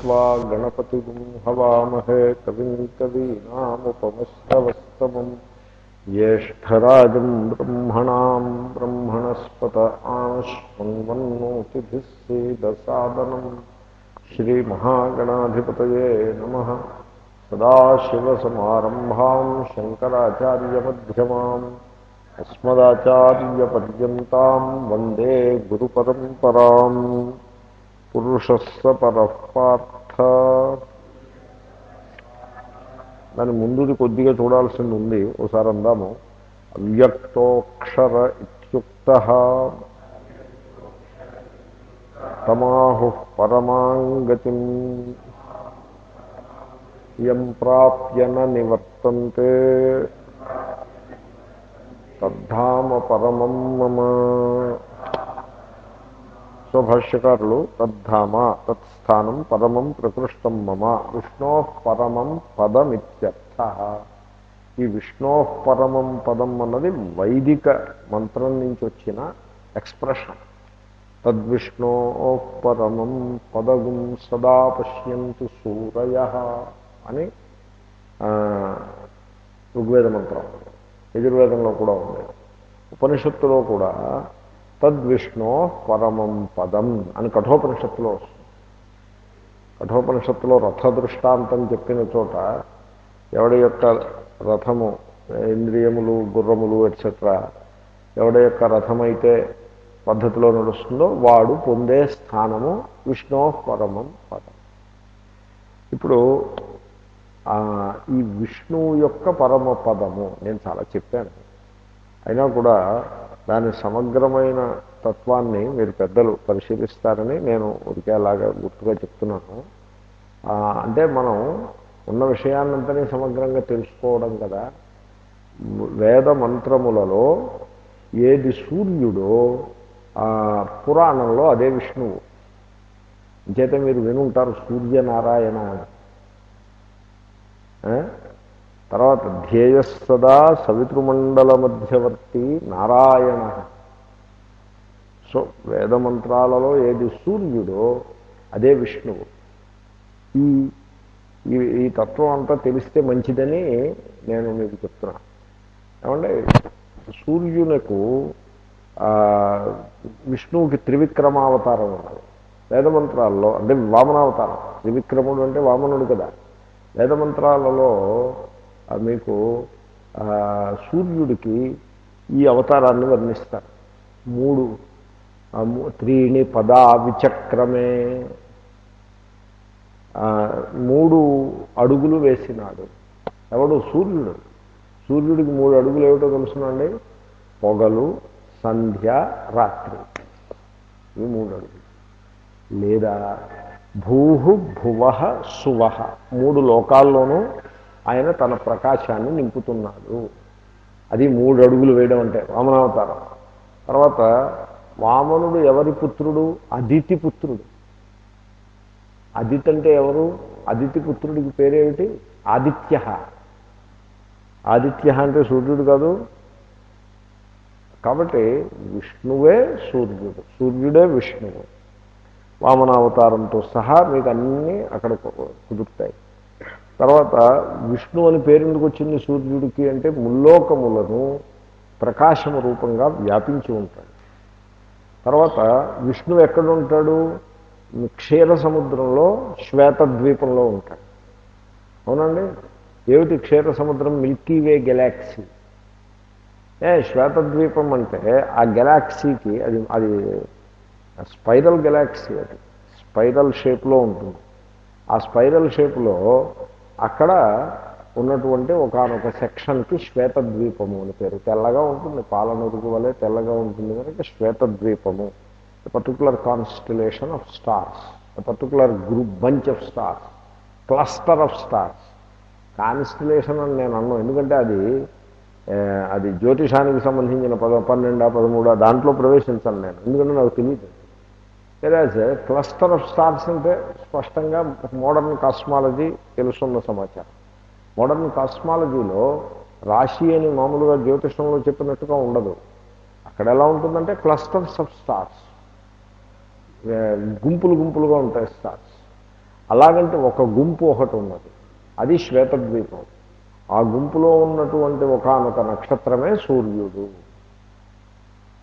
त्वा गणपतिगुं हवामहे कविं कवीनामुपमश्रवस्तमम् ज्येष्ठराजम् ब्रह्मणाम् ब्रह्मणस्पत आश्वन्वन्नोतिभिः सीदसादनम् श्रीमहागणाधिपतये नमः। सदाशिवसमारम्भाम् शङ्कराचार्यमध्यमाम् अस्मदाचार्यपर्यन्ताम् वंदे పురుషస్స పరపార్థ దాని ముందుది కొద్దిగా చూడాల్సింది ఉంది ఒకసారి అందాము. అవ్యక్తోక్షర ఇత్యుక్త. తమాహు పరమాంగతి ఇయం ప్రాప్యన నివర్తంతే. తద్ధామ పరమం మమ. స్వభాష్యకారులు తద్ధామ తత్స్థానం పరమం ప్రకృష్టం మమ విష్ణో పరమం పదమిత్యర్థ. ఈ విష్ణో పరమం పదం అన్నది వైదిక మంత్రం నుంచి వచ్చిన ఎక్స్ప్రెషన్. తద్విష్ణో పరమం పదగుం సదా పశ్యంతు సూరయ అని ఋగ్వేద మంత్రం. యజుర్వేదంలో కూడా ఉంది. ఉపనిషత్తులో కూడా తద్విష్ణో పరమం పదం అని కఠోపనిషత్తులో వస్తుంది. కఠోపనిషత్తులో రథ దృష్టాంతం చెప్పిన చోట ఎవడి యొక్క రథము ఇంద్రియములు గుర్రములు ఎట్సెట్రా ఎవడి యొక్క రథమైతే పద్ధతిలో నడుస్తుందో వాడు పొందే స్థానము విష్ణో పరమం పదం. ఇప్పుడు ఈ విష్ణువు యొక్క పరమ పదము నేను చాలా చెప్పాను. అయినా కూడా దాని సమగ్రమైన తత్వాన్ని మీరు పెద్దలు పరిశీలిస్తారని నేను ఉరికేలాగా గుర్తుగా చెప్తున్నాను. అంటే మనం ఉన్న విషయాన్నంతనే సమగ్రంగా తెలుసుకోవడం కదా. వేద మంత్రములలో ఏది సూర్యుడో పురాణంలో అదే విష్ణువు. చేత మీరు వినుంటారు సూర్యనారాయణ తర్వాత ధ్యేయస్సదా సవితృమండల మధ్యవర్తి నారాయణ. సో వేదమంత్రాలలో ఏది సూర్యుడో అదే విష్ణువు. ఈ ఈ తత్వం అంతా తెలిస్తే మంచిదని నేను మీకు చెప్తున్నాను ఏమంటే సూర్యునకు విష్ణువుకి త్రివిక్రమావతారం ఉన్నది. వేదమంత్రాల్లో అంటే వామనావతారం త్రివిక్రముడు అంటే వామనుడు కదా. వేదమంత్రాలలో మీకు సూర్యుడికి ఈ అవతారాన్ని వర్ణిస్తారు. మూడు త్రీణి పదా విచక్రమే మూడు అడుగులు వేసినాడు. ఎవడు? సూర్యుడు. సూర్యుడికి మూడు అడుగులు ఏమిటో తెలుసునండి? పొగలు సంధ్య రాత్రి. ఇవి మూడు అడుగులు. లేదా భూహు భువ సువ మూడు లోకాల్లోనూ ఆయన తన ప్రకాశాన్ని నింపుతున్నాడు. అది మూడు అడుగులు వేయడం అంటే వామనావతారం. తర్వాత వామనుడు ఎవరి పుత్రుడు? అదితి పుత్రుడు. అదితి అంటే ఎవరు? అదితి పుత్రుడికి పేరేమిటి? ఆదిత్య. ఆదిత్య అంటే సూర్యుడు కాదు. కాబట్టి విష్ణువే సూర్యుడు. సూర్యుడే విష్ణువు. వామనావతారంతో సహా మీకు అన్నీ అక్కడ కుదురుతాయి. తర్వాత విష్ణు అని పేరు ఎందుకు వచ్చింది సూర్యుడికి అంటే ముల్లోకములను ప్రకాశము రూపంగా వ్యాపించి ఉంటాడు. తర్వాత విష్ణు ఎక్కడ ఉంటాడు క్షీర సముద్రంలో శ్వేతద్వీపంలో ఉంటాడు. అవునండి? ఏమిటి క్షీర సముద్రం? Milky Way Galaxy. ఏ శ్వేతద్వీపం అంటే ఆ గెలాక్సీకి అది అది స్పైరల్ గెలాక్సీ అది. స్పైరల్ షేప్లో ఉంటుంది. ఆ స్పైరల్ షేప్లో అక్కడ ఉన్నటువంటి ఒకనొక సెక్షన్కి శ్వేతద్వీపము అని పేరు. తెల్లగా ఉంటుంది పాలనొరుగు వలె తెల్లగా ఉంటుంది కనుక శ్వేతద్వీపము. Particular constellation of stars particular group bunch of stars cluster of stars constellation అని నేను అన్నాను ఎందుకంటే అది అది జ్యోతిషానికి సంబంధించిన పద పన్నెండా పదమూడా దాంట్లో ప్రవేశించాను నేను. ఎందుకంటే నాకు తెలియదు వెరాజ్ క్లస్టర్ ఆఫ్ స్టార్స్ అంటే స్పష్టంగా మోడర్న్ కాస్మాలజీ తెలుసున్న సమాచారం. మోడర్న్ కాస్మాలజీలో రాశి అని మామూలుగా జ్యోతిషంలో చెప్పినట్టుగా ఉండదు. అక్కడ ఎలా ఉంటుందంటే క్లస్టర్స్ ఆఫ్ స్టార్స్ గుంపులు గుంపులుగా ఉంటాయి స్టార్స్ అలాగంటే ఒక గుంపు ఒకటి ఉన్నది. అది శ్వేతద్వీపం. ఆ గుంపులో ఉన్నటువంటి ఒకానొక నక్షత్రమే సూర్యుడు.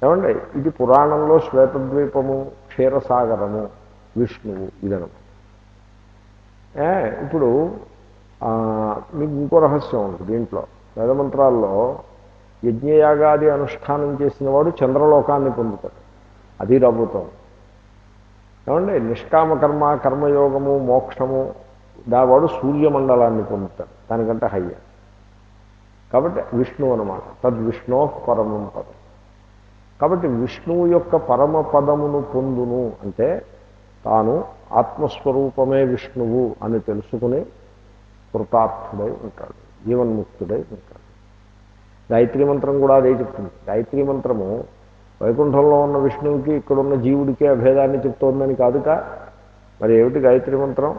ఏమండి? ఇది పురాణంలో శ్వేతద్వీపము క్షీరసాగరము విష్ణువు ఇదనమాట ఇప్పుడు ఆ, మీకు ఇంకో రహస్యం ఉంది దీంట్లో. వేదమంత్రాల్లో యజ్ఞయాగాది అనుష్ఠానం చేసిన వాడు చంద్రలోకాన్ని పొందుతాడు. అది రభుతం ఏమండి? నిష్కామ కర్మ కర్మయోగము మోక్షము దావాడు సూర్యమండలాన్ని పొందుతాడు. దానికంటే హయ్య. కాబట్టి విష్ణువు అనమాట తద్విష్ణో పరమం పదం. కాబట్టి విష్ణువు యొక్క పరమ పదమును పొందును అంటే తాను ఆత్మస్వరూపమే విష్ణువు అని తెలుసుకుని కృతార్థుడై ఉంటాడు జీవన్ముక్తుడై ఉంటాడు. గాయత్రి మంత్రం కూడా అదే చెప్తుంది. గాయత్రి మంత్రము వైకుంఠంలో ఉన్న విష్ణువుకి ఇక్కడున్న జీవుడికి అభేదాన్ని చెప్తోందని కాదుక మరి ఏమిటి గాయత్రి మంత్రం?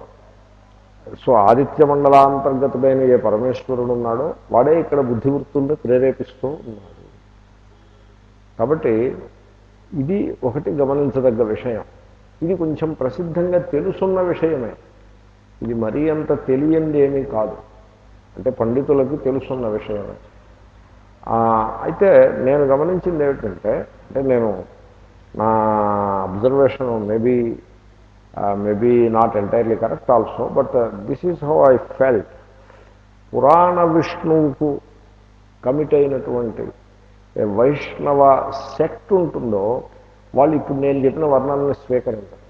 సో ఆదిత్య మండలాంతర్గతమైన ఏ పరమేశ్వరుడు ఉన్నాడో వాడే ఇక్కడ బుద్ధివృత్తుల్ని ప్రేరేపిస్తూ ఉన్నాడు. కాబట్టి ఇది ఒకటి గమనించదగ్గ విషయం. ఇది కొంచెం ప్రసిద్ధంగా తెలుసున్న విషయమే. ఇది మరీ అంత తెలియంది ఏమీ కాదు. అంటే పండితులకు తెలుసున్న విషయమే. అయితే నేను గమనించింది ఏమిటంటే అంటే నేను నా observation maybe maybe not entirely correct also but this is how I felt పురాణ విష్ణువుకు కమిట్ అయినటువంటి వైష్ణవ సెక్ట్ ఉంటుందో వాళ్ళు ఇప్పుడు నేను చెప్పిన వర్ణాలను స్వీకరించారు.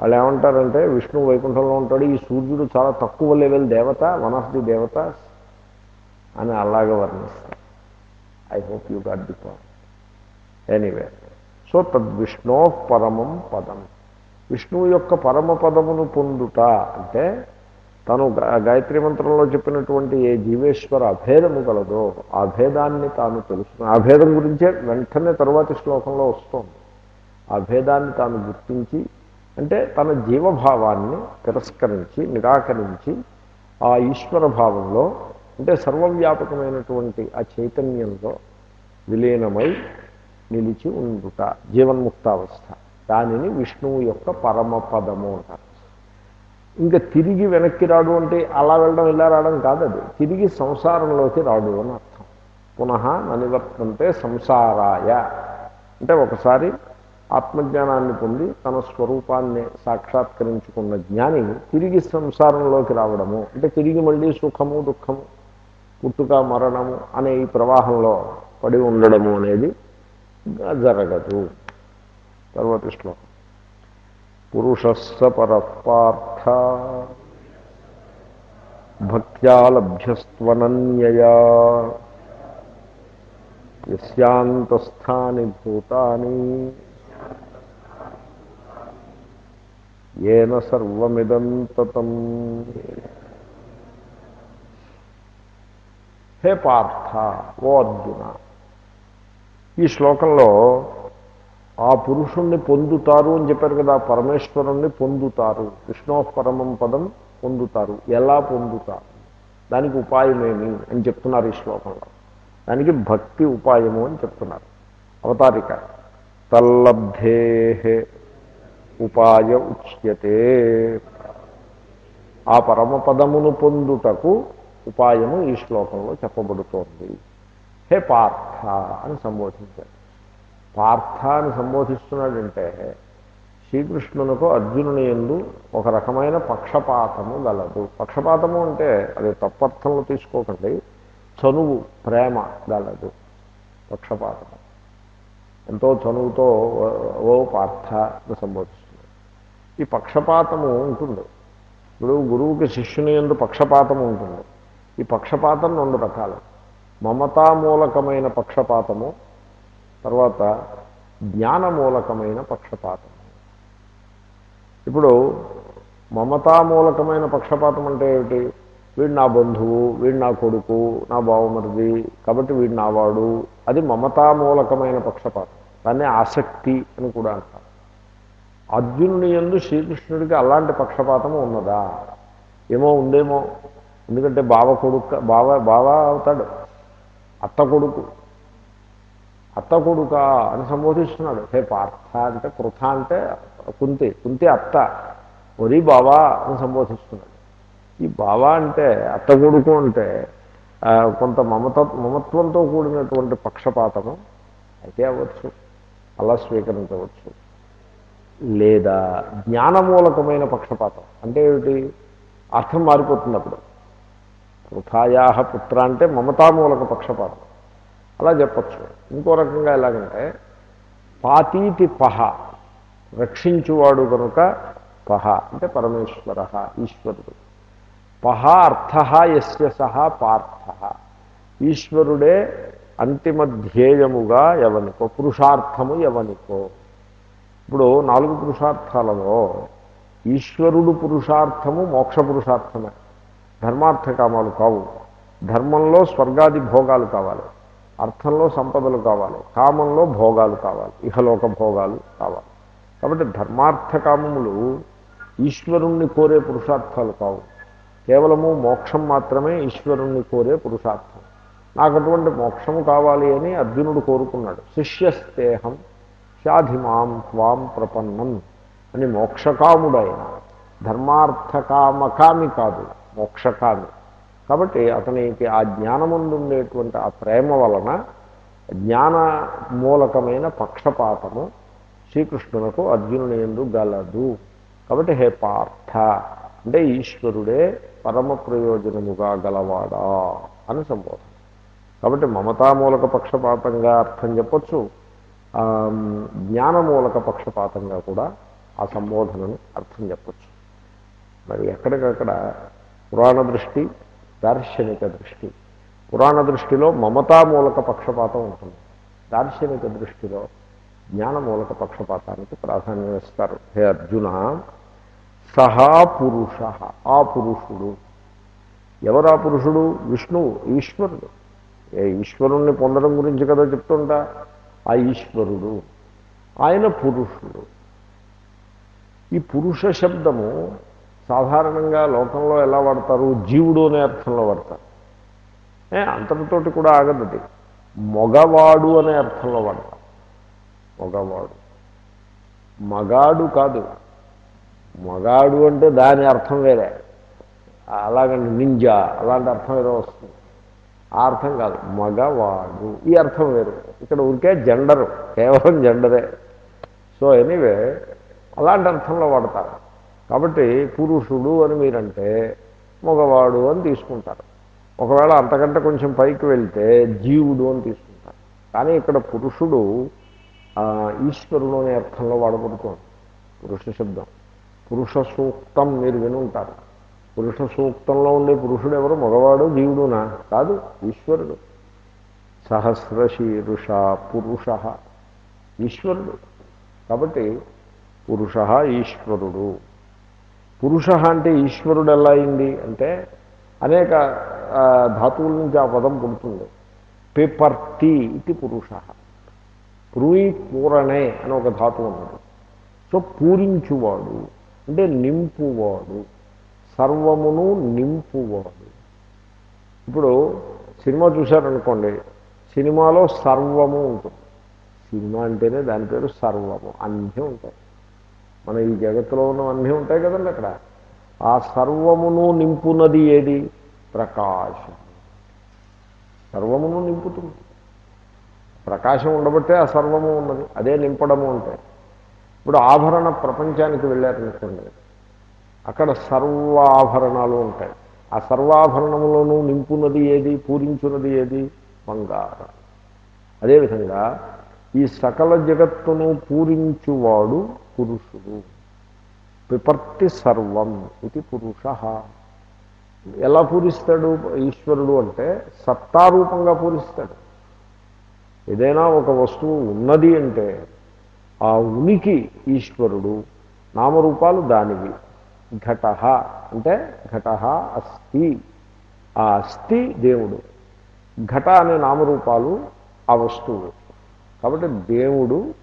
వాళ్ళు ఏమంటారంటే విష్ణువు వైకుంఠంలో ఉంటాడు ఈ సూర్యుడు చాలా తక్కువ లెవెల్ దేవత వన్ ఆఫ్ ది దేవత అని అలాగే వర్ణిస్తారు. I hope you got the point anyway so తద్విష్ణో పరమం పదం విష్ణువు యొక్క పరమ పదమును పొందుట అంటే తను గా- గాయత్రి మంత్రంలో చెప్పినటువంటి ఏ జీవేశ్వర అభేదము కలదో ఆ భేదాన్ని తాను తెలుసుకుని ఆ భేదం గురించే వెంటనే తరువాతి శ్లోకంలో వస్తోంది. ఆ భేదాన్ని తాను గుర్తించి అంటే తన జీవభావాన్ని తిరస్కరించి నిరాకరించి ఆ ఈశ్వర భావంలో అంటే సర్వవ్యాపకమైనటువంటి ఆ చైతన్యంలో విలీనమై నిలిచి ఉండుట జీవన్ముక్తావస్థ. దానిని విష్ణువు యొక్క పరమపదము అంటారు. ఇంకా తిరిగి వెనక్కి రాడు అంటే అలా వెళ్ళడం ఇలా రావడం కాదు అది తిరిగి సంసారంలోకి రాడు అని అర్థం. పునః ననివర్తంతే సంసారాయ. అంటే ఒకసారి ఆత్మజ్ఞానాన్ని పొంది తన స్వరూపాన్ని సాక్షాత్కరించుకున్న జ్ఞాని తిరిగి సంసారంలోకి రావడము. అంటే తిరిగి మళ్ళీ సుఖము దుఃఖము పుట్టుక మరణము అనే ఈ ప్రవాహంలో పడి ఉండడము అనేది జరగదు. తర్వాత శ్లోకం పురుషస్స పరపార్థ భక్త్యా లభ్యస్త్వనన్యయా యస్యాంతస్థాని భూతాని ఏన సర్వమిదం తతం హే పార్థ ఓ అర్జున ఈ శ్లోకంలో ఆ పురుషుణ్ణి పొందుతారు అని చెప్పారు కదా పరమేశ్వరుణ్ణి పొందుతారు. విష్ణో పరమం పదం పొందుతారు. ఎలా పొందుతారు? దానికి ఉపాయమేమి అని చెప్తున్నారు ఈ శ్లోకంలో. దానికి భక్తి ఉపాయము అని చెప్తున్నారు. అవతారిక. తల్లబ్ధే ఉపాయ ఉచ్యతే. ఆ పరమపదమును పొందుటకు ఉపాయము ఈ శ్లోకంలో చెప్పబడుతోంది. హే పార్థ అని సంబోధించారు. పార్థ అని సంబోధిస్తున్నాడంటే శ్రీకృష్ణునకు అర్జునుని ఎందు ఒక రకమైన పక్షపాతము గలదు. పక్షపాతము అంటే అది తప్పర్థంలో తీసుకోకండి. చనువు ప్రేమ గలదు. పక్షపాతము. ఎంతో చనువుతో ఓ- పార్థ అని సంబోధిస్తుంది ఈ పక్షపాతము ఉంటుంది. ఇప్పుడు గురువుకి శిష్యుని ఎందు పక్షపాతము ఉంటుంది. ఈ పక్షపాతం రెండు రకాలు. మమతామూలకమైన పక్షపాతము తర్వాత జ్ఞానమూలకమైన పక్షపాతం. ఇప్పుడు మమతామూలకమైన పక్షపాతం అంటే ఏమిటి? వీడు నా బంధువు వీడు నా కొడుకు నా బావమరిది కాబట్టి వీడు నావాడు అది మమతామూలకమైన పక్షపాతం. దాన్ని ఆసక్తి అని కూడా అంటారు. అర్జునుని ఎందు శ్రీకృష్ణుడికి అలాంటి పక్షపాతము ఉన్నదా? ఏమో ఉందేమో. ఎందుకంటే బావ కొడుకు బావ బావ అవుతాడు. అత్త కొడుకు. అత్త కొడుక అని సంబోధిస్తున్నాడు. హే పార్థ అంటే కృథ అంటే కుంతి కుంతి అత్త ఒరి బావా అని సంబోధిస్తున్నాడు. ఈ బావా అంటే అత్త కొడుకు అంటే కొంత మమత మమత్వంతో కూడినటువంటి పక్షపాతము. అయితే అవ్వచ్చు అలా స్వీకరించవచ్చు. లేదా జ్ఞానమూలకమైన పక్షపాతం. అంటే ఏమిటి? అర్థం మారిపోతుంది అప్పుడు పృథాయా పుత్ర అంటే మమతామూలక పక్షపాతం. అలా చెప్పచ్చు. ఇంకో రకంగా ఎలాగంటే పాతీతి పహ రక్షించువాడు కనుక పహ అంటే పరమేశ్వర ఈశ్వరుడు. పహ అర్థ ఎస్య సహ పార్థ. ఈశ్వరుడే అంతిమ ధ్యేయముగా ఎవనికో పురుషార్థము ఎవనికో. ఇప్పుడు నాలుగు పురుషార్థాలలో ఈశ్వరుడు పురుషార్థము మోక్ష పురుషార్థమే. ధర్మార్థకామాలు కావు. ధర్మంలో స్వర్గాది భోగాలు కావాలి. అర్థంలో సంపదలు కావాలి. కామంలో భోగాలు కావాలి. ఇహలోక భోగాలు కావాలి. కాబట్టి ధర్మార్థ కామములు ఈశ్వరుణ్ణి కోరే పురుషార్థాలు కావు. కేవలము మోక్షం మాత్రమే ఈశ్వరుణ్ణి కోరే పురుషార్థం. నాకు అటువంటి మోక్షము కావాలి అని అర్జునుడు కోరుకున్నాడు. శిష్యస్తేహం శాధిమాం త్వాం ప్రపన్నం అని మోక్షకాముడైన ధర్మార్థకామకామి కాదు మోక్షకామి. కాబట్టి అతనికి ఆ జ్ఞానముందు ఉండేటువంటి ఆ ప్రేమ వలన జ్ఞాన మూలకమైన పక్షపాతము శ్రీకృష్ణునకు అర్జునుని ఎందు గలదు. కాబట్టి హే పార్థ అంటే ఈశ్వరుడే పరమ ప్రయోజనముగా గలవాడా అని సంబోధన. కాబట్టి మమతామూలక పక్షపాతంగా అర్థం చెప్పచ్చు. జ్ఞానమూలక పక్షపాతంగా కూడా ఆ సంబోధనను అర్థం చెప్పచ్చు. మరి ఎక్కడికక్కడ పురాణ దృష్టి దార్శనిక దృష్టి. పురాణ దృష్టిలో మమతామూలక పక్షపాతం ఉంటుంది. దార్శనిక దృష్టిలో జ్ఞానమూలక పక్షపాతానికి ప్రాధాన్యం ఇస్తారు. హే అర్జున సహా పురుష ఆ పురుషుడు. ఎవరు ఆ పురుషుడు? విష్ణువు ఈశ్వరుడు. ఏ ఈశ్వరుణ్ణి పొందడం గురించి కదా చెప్తుంటా? ఆ ఈశ్వరుడు. ఆయన పురుషుడు. ఈ పురుష శబ్దము సాధారణంగా లోకంలో ఎలా వాడతారు? జీవుడు అనే అర్థంలో వాడతారు. అంతటితోటి కూడా ఆగదది మగవాడు అనే అర్థంలో వాడతారు. మగవాడు. మగాడు కాదు. మగాడు అంటే దాని అర్థం వేరే. అలాగండి నింజా అలాంటి అర్థం ఏదో వస్తుంది. ఆ అర్థం కాదు. మగవాడు. ఈ అర్థం వేరు. ఇక్కడ ఊరికే జెండరు. కేవలం జెండరే. సో ఎనీవే అలాంటి అర్థంలో వాడతారు. కాబట్టి పురుషుడు అని మీరంటే మగవాడు అని తీసుకుంటారు. ఒకవేళ అంతకంటే కొంచెం పైకి వెళ్తే జీవుడు అని తీసుకుంటారు. కానీ ఇక్కడ పురుషుడు ఈశ్వరుడు అనే అర్థంలో వాడబడుతోంది. పురుష శబ్దం. పురుష సూక్తం మీరు వినుంటారు పురుష సూక్తంలో ఉండే పురుషుడు ఎవరు? మగవాడు జీవుడునా? కాదు ఈశ్వరుడు. సహస్రశీరుష పురుష. ఈశ్వరుడు. కాబట్టి పురుష ఈశ్వరుడు. పురుష అంటే ఈశ్వరుడు ఎలా అయింది అంటే అనేక ధాతువుల నుంచి ఆ పదం పుడుతుంది. పిపర్తి ఇది పురుష. పురుయి పూరణే అని ఒక ధాతువు ఉన్నది. సో పూరించువాడు అంటే నింపువాడు సర్వమును నింపువాడు. ఇప్పుడు సినిమా చూశారనుకోండి సినిమాలో సర్వము ఉంటుంది. సినిమా అంటేనే దాని పేరు సర్వము అన్నీ ఉంటాయి. మన ఈ జగత్తులో ఉన్న అన్నీ ఉంటాయి కదండి అక్కడ. ఆ సర్వమును నింపునది ఏది? ప్రకాశం. సర్వమును నింపుతుంది. ప్రకాశం ఉండబట్టే ఆ సర్వము ఉన్నది. అదే నింపడము అంటే. ఇప్పుడు ఆభరణ ప్రపంచానికి వెళ్ళారనుకోండి. అక్కడ సర్వాభరణాలు ఉంటాయి. ఆ సర్వాభరణములను నింపున్నది ఏది? పూరించున్నది ఏది? బంగారం. అదేవిధంగా ఈ సకల జగత్తును పూరించువాడు పురుషుడు. పిపర్తి సర్వం ఇది పురుష. ఎలా పూరిస్తాడు ఈశ్వరుడు అంటే సత్తారూపంగా పూరిస్తాడు. ఏదైనా ఒక వస్తువు ఉన్నది అంటే ఆ ఉనికి ఈశ్వరుడు నామరూపాలు దానివి. ఘట అంటే ఘట అస్థి. ఆ అస్థి దేవుడు. ఘట అనే నామరూపాలు ఆ వస్తువు. కాబట్టి దేవుడు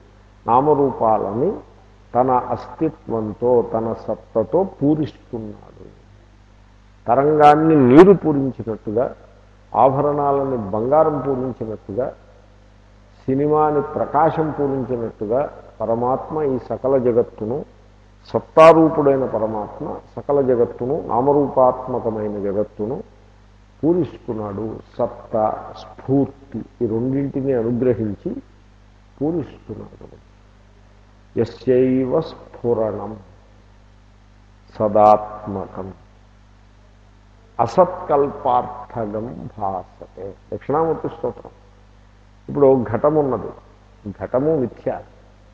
నామరూపాలని తన అస్తిత్వంతో తన సత్తతో పూరిస్తున్నాడు. తరంగాన్ని నీరు పూరించినట్టుగా ఆభరణాలని బంగారం పూరించినట్టుగా సినిమాని ప్రకాశం పూరించినట్టుగా పరమాత్మ ఈ సకల జగత్తును సత్తారూపుడైన పరమాత్మ సకల జగత్తును నామరూపాత్మకమైన జగత్తును పూరిస్తున్నాడు. సత్త స్ఫూర్తి ఈ రెండింటిని అనుగ్రహించి పూరిస్తున్నాడు. ఎస్యైవ స్ఫురణం సదాత్మకం అసత్కల్పార్థగం భాసతే. దక్షిణామూర్తి స్తోత్రం. ఇప్పుడు ఘటం ఉన్నది ఘటము మిథ్య.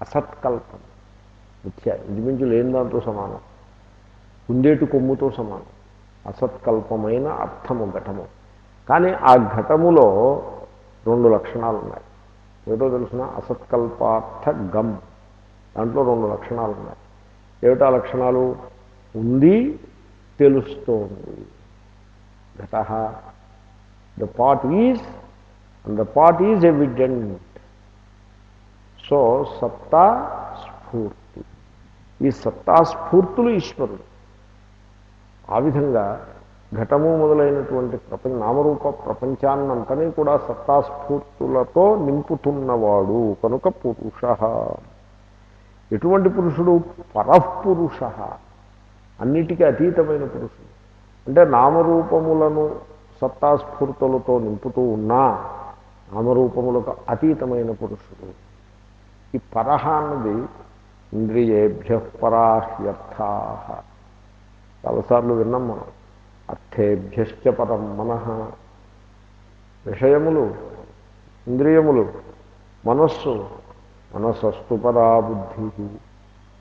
అసత్కల్పం. మిథ్య. ఇంచుమించు లేని దాంతో సమానం. కుందేటి కొమ్ముతో సమానం. అసత్కల్పమైన అర్థము ఘటము. కానీ ఆ ఘటములో రెండు లక్షణాలు ఉన్నాయి ఏదో తెలిసిన? అసత్కల్పార్థ గమ్ దాంట్లో రెండు లక్షణాలు ఉన్నాయి. ఏమిటా లక్షణాలు? ఉంది తెలుస్తోంది. ఘట. The pot is and the pot is evident so సత్తా స్ఫూర్తి. ఈ సత్తా స్ఫూర్తులు ఈశ్వరుడు. ఆ విధంగా ఘటము మొదలైనటువంటి ప్రపంచ నామరూప ప్రపంచాన్నంతని కూడా సత్తాస్ఫూర్తులతో నింపుతున్నవాడు కనుక పురుష. ఎటువంటి పురుషుడు? పరఃపురుష. అన్నిటికీ అతీతమైన పురుషుడు. అంటే నామరూపములను సత్తాస్ఫూర్తులతో నింపుతూ ఉన్నా నామరూపములకు అతీతమైన పురుషుడు. ఈ పరహ అన్నది ఇంద్రియేభ్య పరాహ్యర్థా. చాలాసార్లు విన్నాం మనం. అర్థేభ్యశ్చ పరం మనః. విషయములు ఇంద్రియములు మనస్సు మనసస్తు పరా బుద్ధి.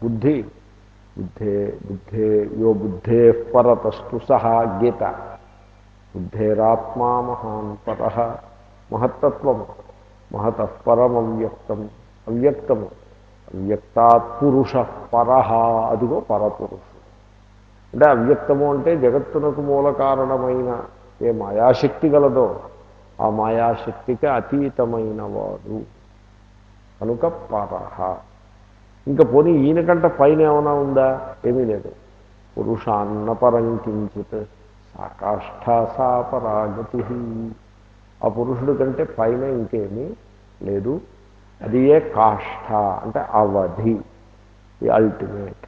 బుద్ధి బుద్ధే బుద్ధే యో బుద్ధే పరతస్తు సహా గీత. బుద్ధేరాత్మా మహాన్ పర. మహత్తత్వం. మహత పరమవ్యక్తం అవ్యక్తము అవ్యక్తాత్ పురుష పరహ అదిగో పరపురుషుడు అంటే అవ్యక్తము అంటే జగత్తునకు మూల కారణమైన ఏ మాయాశక్తి గలదో ఆ మాయాశక్తికి అతీతమైన వాడు. కనుక పరహ ఇంకా పోనీ ఈయనకంట పైన ఏమైనా ఉందా? ఏమీ లేదు. పురుషాన్న పరంకించిత్ సాకాష్ఠ సా పరాగతి. ఆ పురుషుడి కంటే పైన ఇంకేమీ లేదు. అది ఏ కాష్ఠ అంటే అవధి ది అల్టిమేట్.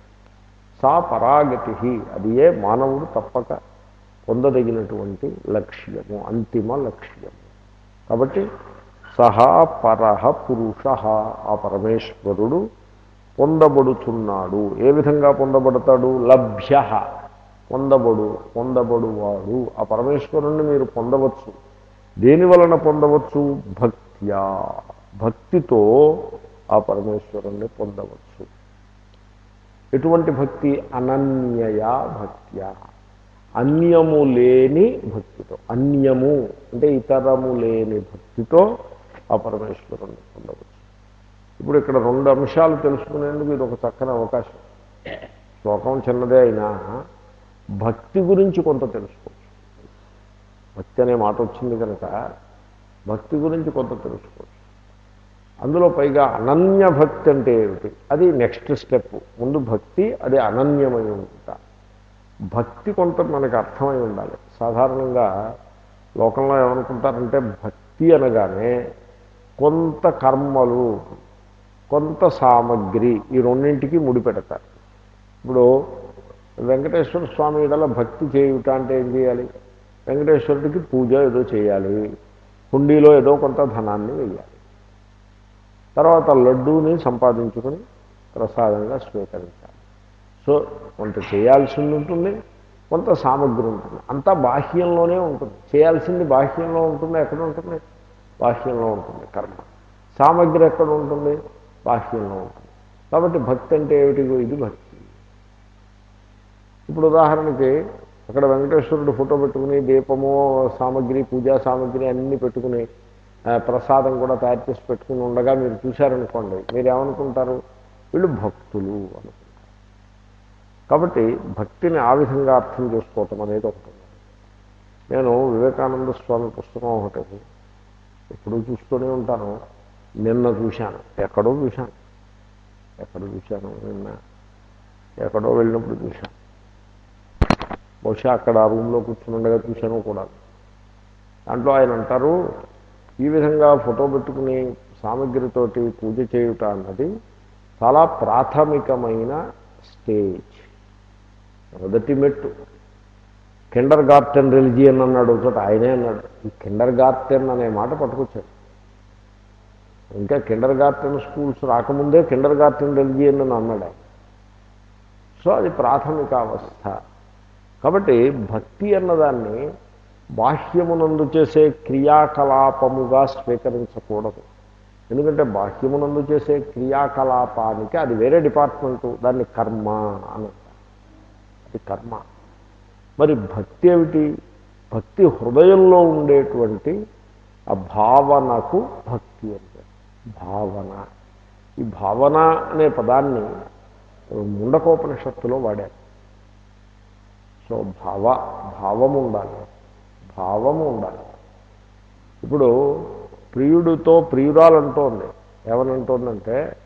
సా పరాగతి అది ఏ మానవుడు తప్పక పొందదగినటువంటి లక్ష్యము అంతిమ లక్ష్యము. కాబట్టి సహా పరహ పురుష. ఆ పరమేశ్వరుడు పొందబడుతున్నాడు ఏ విధంగా పొందబడతాడు? లభ్య. పొందబడు పొందబడువాడు. ఆ పరమేశ్వరుణ్ణి మీరు పొందవచ్చు. దేని వలన పొందవచ్చు? భక్త్యా. భక్తితో ఆ పరమేశ్వరుణ్ణి పొందవచ్చు. ఎటువంటి భక్తి? అనన్యయా భక్త్య. అన్యము లేని భక్తితో. అన్యము అంటే ఇతరము లేని భక్తితో ఆ పరమేశ్వరుణ్ణి పొందవచ్చు ఇప్పుడు ఇక్కడ రెండు అంశాలు తెలుసుకునేందుకు ఇది ఒక చక్కని అవకాశం. శ్లోకం చిన్నదే అయినా భక్తి గురించి కొంత తెలుసుకోవచ్చు. భక్తి అనే మాట వచ్చింది కనుక భక్తి గురించి కొంత తెలుసుకోవచ్చు. అందులో పైగా అనన్య భక్తి అంటే ఏమిటి? అది నెక్స్ట్ స్టెప్. ముందు భక్తి అది అనన్యమై ఉంటా. భక్తి కొంత మనకు అర్థమై ఉండాలి. సాధారణంగా లోకంలో ఏమనుకుంటారంటే భక్తి అనగానే కొంత కర్మలు కొంత సామగ్రి ఈ రెండింటికి ముడిపెడతారు ఇప్పుడు వెంకటేశ్వర స్వామి ఇడల భక్తి చేయుట అంటే ఏం చేయాలి? వెంకటేశ్వరుడికి పూజ ఏదో చేయాలి హుండీలో ఏదో కొంత ధనాన్ని వేయాలి తర్వాత లడ్డూని సంపాదించుకొని ప్రసాదంగా స్వీకరించాలి. సో కొంత చేయాల్సింది ఉంటుంది కొంత సామగ్రి ఉంటుంది. అంతా బాహ్యంలోనే ఉంటుంది. చేయాల్సింది బాహ్యంలో ఉంటుంది ఎక్కడ ఉంటుంది? బాహ్యంలో ఉంటుంది కర్మ. సామగ్రి ఎక్కడ ఉంటుంది? బాహ్యంలో ఉంటుంది. కాబట్టి భక్తి అంటే ఏమిటిగో ఇది భక్తి. ఇప్పుడు ఉదాహరణకి అక్కడ వెంకటేశ్వరుడు ఫోటో పెట్టుకుని దీపము సామగ్రి పూజా సామగ్రి అన్నీ పెట్టుకుని ప్రసాదం కూడా తయారు చేసి పెట్టుకుని ఉండగా మీరు చూశారనుకోండి మీరు ఏమనుకుంటారు వీళ్ళు భక్తులు అనుకుంటారు. కాబట్టి భక్తిని ఆ విధంగా అర్థం చేసుకోవటం అనేది ఒకటి. నేను వివేకానంద స్వామి పుస్తకం ఒకటి ఎప్పుడూ చూస్తూనే ఉంటాను. నిన్న చూశాను. ఎక్కడో చూశాను. ఎక్కడో చూశాను? నిన్న. ఎక్కడో వెళ్ళినప్పుడు చూశాను. బహుశా అక్కడ ఆ రూమ్లో కూర్చుండగా చూశాను కూడా. దాంట్లో ఆయన అంటారు ఈ విధంగా ఫోటో పెట్టుకుని సామగ్రితోటి పూజ చేయుట అన్నది చాలా ప్రాథమికమైన స్టేజ్. మొదటి మెట్టు. కిండర్ గార్టెన్ రిలిజియన్ అన్నాడు ఒకటి ఆయనే అన్నాడు. ఈ కిండర్ గార్టెన్ అనే మాట పట్టుకొచ్చాడు. ఇంకా కిండర్ గార్టెన్ స్కూల్స్ రాకముందే కిండర్ గార్టెన్ రిలిజియన్ అని అన్నాడు సో అది ప్రాథమిక అవస్థ. కాబట్టి భక్తి అన్నదాన్ని బాహ్యమునందు చేసే క్రియాకలాపముగా స్వీకరించకూడదు. ఎందుకంటే బాహ్యమునందు చేసే క్రియాకలాపానికి అది వేరే డిపార్ట్మెంటు దాన్ని కర్మ అని అది కర్మ. మరి భక్తి ఏమిటి? భక్తి హృదయంలో ఉండేటువంటి ఆ భావనకు భక్తి అంటే భావన. ఈ భావన అనే పదాన్ని ముండకోపనిషత్తులో వాడారు. సో భావ భావము ఉండాలి. భావము ఉండాలి. ఇప్పుడు ప్రియుడితో ప్రియురాలంటోంది ఏమనంటోందంటే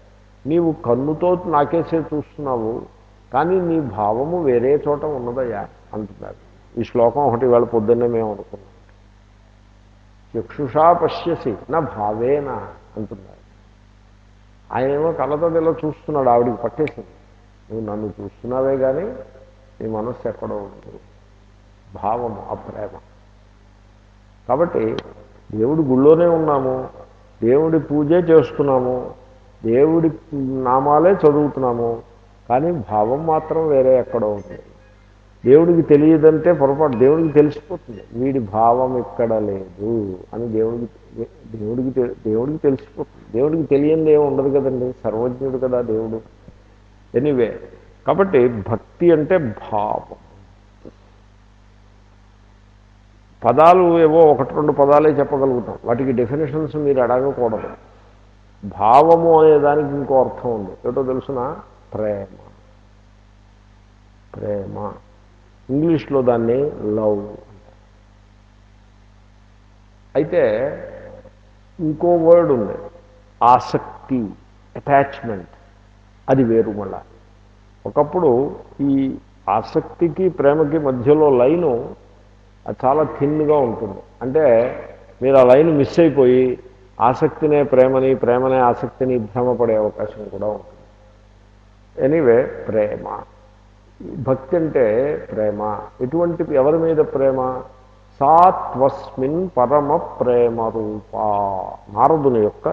నీవు కన్నుతో నాకేసే చూస్తున్నావు. కానీ నీ భావము వేరే చోట ఉన్నదయ్యా అంటున్నారు. ఈ శ్లోకం ఒకటి వేళ పొద్దున్నే మేము అనుకున్నాం. చక్షుషా పశ్యసి నా భావేనా అంటున్నారు. ఆయన ఏమో కళ్ళతో ఇలా చూస్తున్నాడు ఆవిడికి పట్టేసింది. నువ్వు నన్ను చూస్తున్నావే కానీ నీ మనస్సు ఎక్కడో ఉండదు భావము ఆ ప్రేమ. కాబట్టి దేవుడి గుళ్ళోనే ఉన్నాము దేవుడి పూజే చేస్తున్నాము దేవుడి నామాలే చదువుతున్నాము కానీ భావం మాత్రం వేరే ఎక్కడో ఉంది దేవుడికి తెలియదంటే పొరపాటు దేవుడికి తెలిసిపోతుంది. వీడి భావం ఇక్కడ లేదు అని దేవుడికి దేవుడికి దేవుడికి తెలిసిపోతుంది. దేవుడికి తెలియంది ఏమి ఉండదు కదండి. సర్వజ్ఞుడు కదా దేవుడు. ఎనీవే కాబట్టి భక్తి అంటే భావం. పదాలు ఏవో ఒకటి రెండు పదాలే చెప్పగలుగుతాం. వాటికి డెఫినేషన్స్ మీరు అడగకూడదు. భావము అనే దానికి ఇంకో అర్థం ఉంది. ఏటో తెలుసునా? ప్రేమ. ప్రేమ. ఇంగ్లీష్లో దాన్ని లవ్ అయితే ఇంకో వర్డ్ ఉంది. ఆసక్తి అటాచ్మెంట్. అది వేరు మళ్ళా. ఒకప్పుడు ఈ ఆసక్తికి ప్రేమకి మధ్యలో లైను చాలా థిన్గా ఉంటుంది. అంటే మీరు ఆ లైన్ మిస్ అయిపోయి ఆసక్తినే ప్రేమని ప్రేమనే ఆసక్తిని భ్రమపడే అవకాశం కూడా ఉంటుంది. ఎనీవే ప్రేమ. భక్తి అంటే ప్రేమ. ఎటువంటి ఎవరి మీద ప్రేమ? సాత్వస్మిన్ పరమ ప్రేమ రూప. నారదుని యొక్క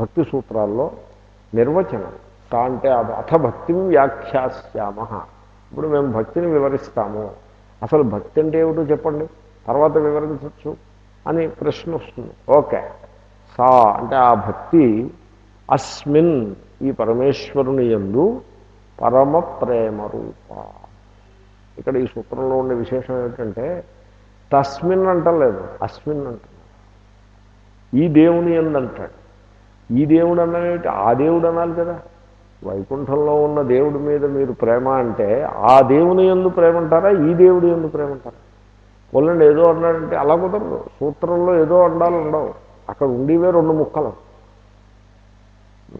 భక్తి సూత్రాల్లో నిర్వచనం. సా అంటే అథ- అథ భక్తిని వ్యాఖ్యాస్యామ ఇప్పుడు మేము భక్తిని వివరిస్తాము. అసలు భక్తి అంటే ఏమిటో చెప్పండి. తర్వాత వివరించవచ్చు అని ప్రశ్న వస్తుంది. ఓకే. సా అంటే ఆ భక్తి అస్మిన్ ఈ పరమేశ్వరుని యందు పరమ ప్రేమ రూప. ఇక్కడ ఈ సూత్రంలో ఉండే విశేషం ఏమిటంటే తస్మిన్ అంటలేదు అస్మిన్ అంటున్నాడు. ఈ దేవుని ఎందంటాడు ఈ దేవుడు అన్నది ఆ దేవుడు అనాలి కదా. వైకుంఠంలో ఉన్న దేవుడి మీద మీరు ప్రేమ అంటే ఆ దేవుని ఎందు ప్రేమ అంటారా? ఈ దేవుడి ఎందు ప్రేమ అంటారా? పొల్లండి ఏదో అన్నాడంటే అలా కుదరదు. సూత్రంలో ఏదో అండాలు ఉండవు. అక్కడ ఉండేవే రెండు ముక్కలు.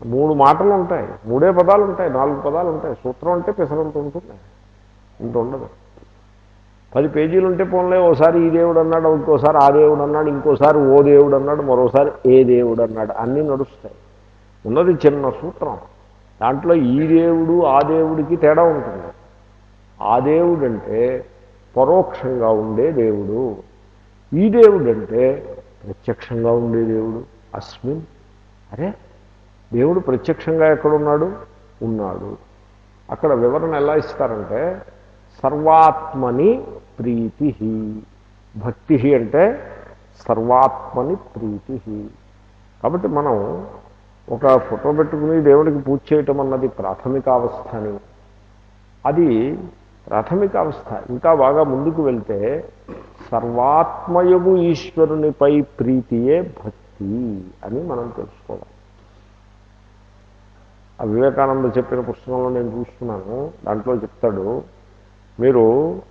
మూడు మాటలు ఉంటాయి మూడే పదాలు ఉంటాయి నాలుగు పదాలు ఉంటాయి సూత్రం అంటే పెసరంత ఉంటుంది. ఇంత ఉండదు. పది పేజీలు ఉంటే పోన్లే ఓసారి ఈ దేవుడు అన్నాడు ఇంకోసారి ఆ దేవుడు అన్నాడు ఇంకోసారి ఓ దేవుడు అన్నాడు మరోసారి ఏ దేవుడు అన్నాడు అన్నీ నడుస్తాయి. ఉన్నది చిన్న సూత్రం. దాంట్లో ఈ దేవుడు ఆ దేవుడికి తేడా ఉంటుంది. ఆ దేవుడు అంటే పరోక్షంగా ఉండే దేవుడు. ఈ దేవుడు అంటే ప్రత్యక్షంగా ఉండే దేవుడు. అస్మిన్. అరే దేవుడు ప్రత్యక్షంగా ఎక్కడున్నాడు? ఉన్నాడు. అక్కడ వివరణ ఎలా ఇస్తారంటే సర్వాత్మని ప్రీతి భక్తి అంటే సర్వాత్మని ప్రీతి కాబట్టి మనం ఒక ఫోటో పెట్టుకుని దేవుడికి పూజ చేయటం అన్నది ప్రాథమిక అవస్థ అని. అది ప్రాథమిక అవస్థ. ఇంకా బాగా ముందుకు వెళ్తే సర్వాత్మయము ఈశ్వరునిపై ప్రీతియే భక్తి అని మనం తెలుసుకోవాలి. ఆ వివేకానంద చెప్పిన పుస్తకంలో నేను చూస్తున్నాను. దాంట్లో చెప్తాడు మీరు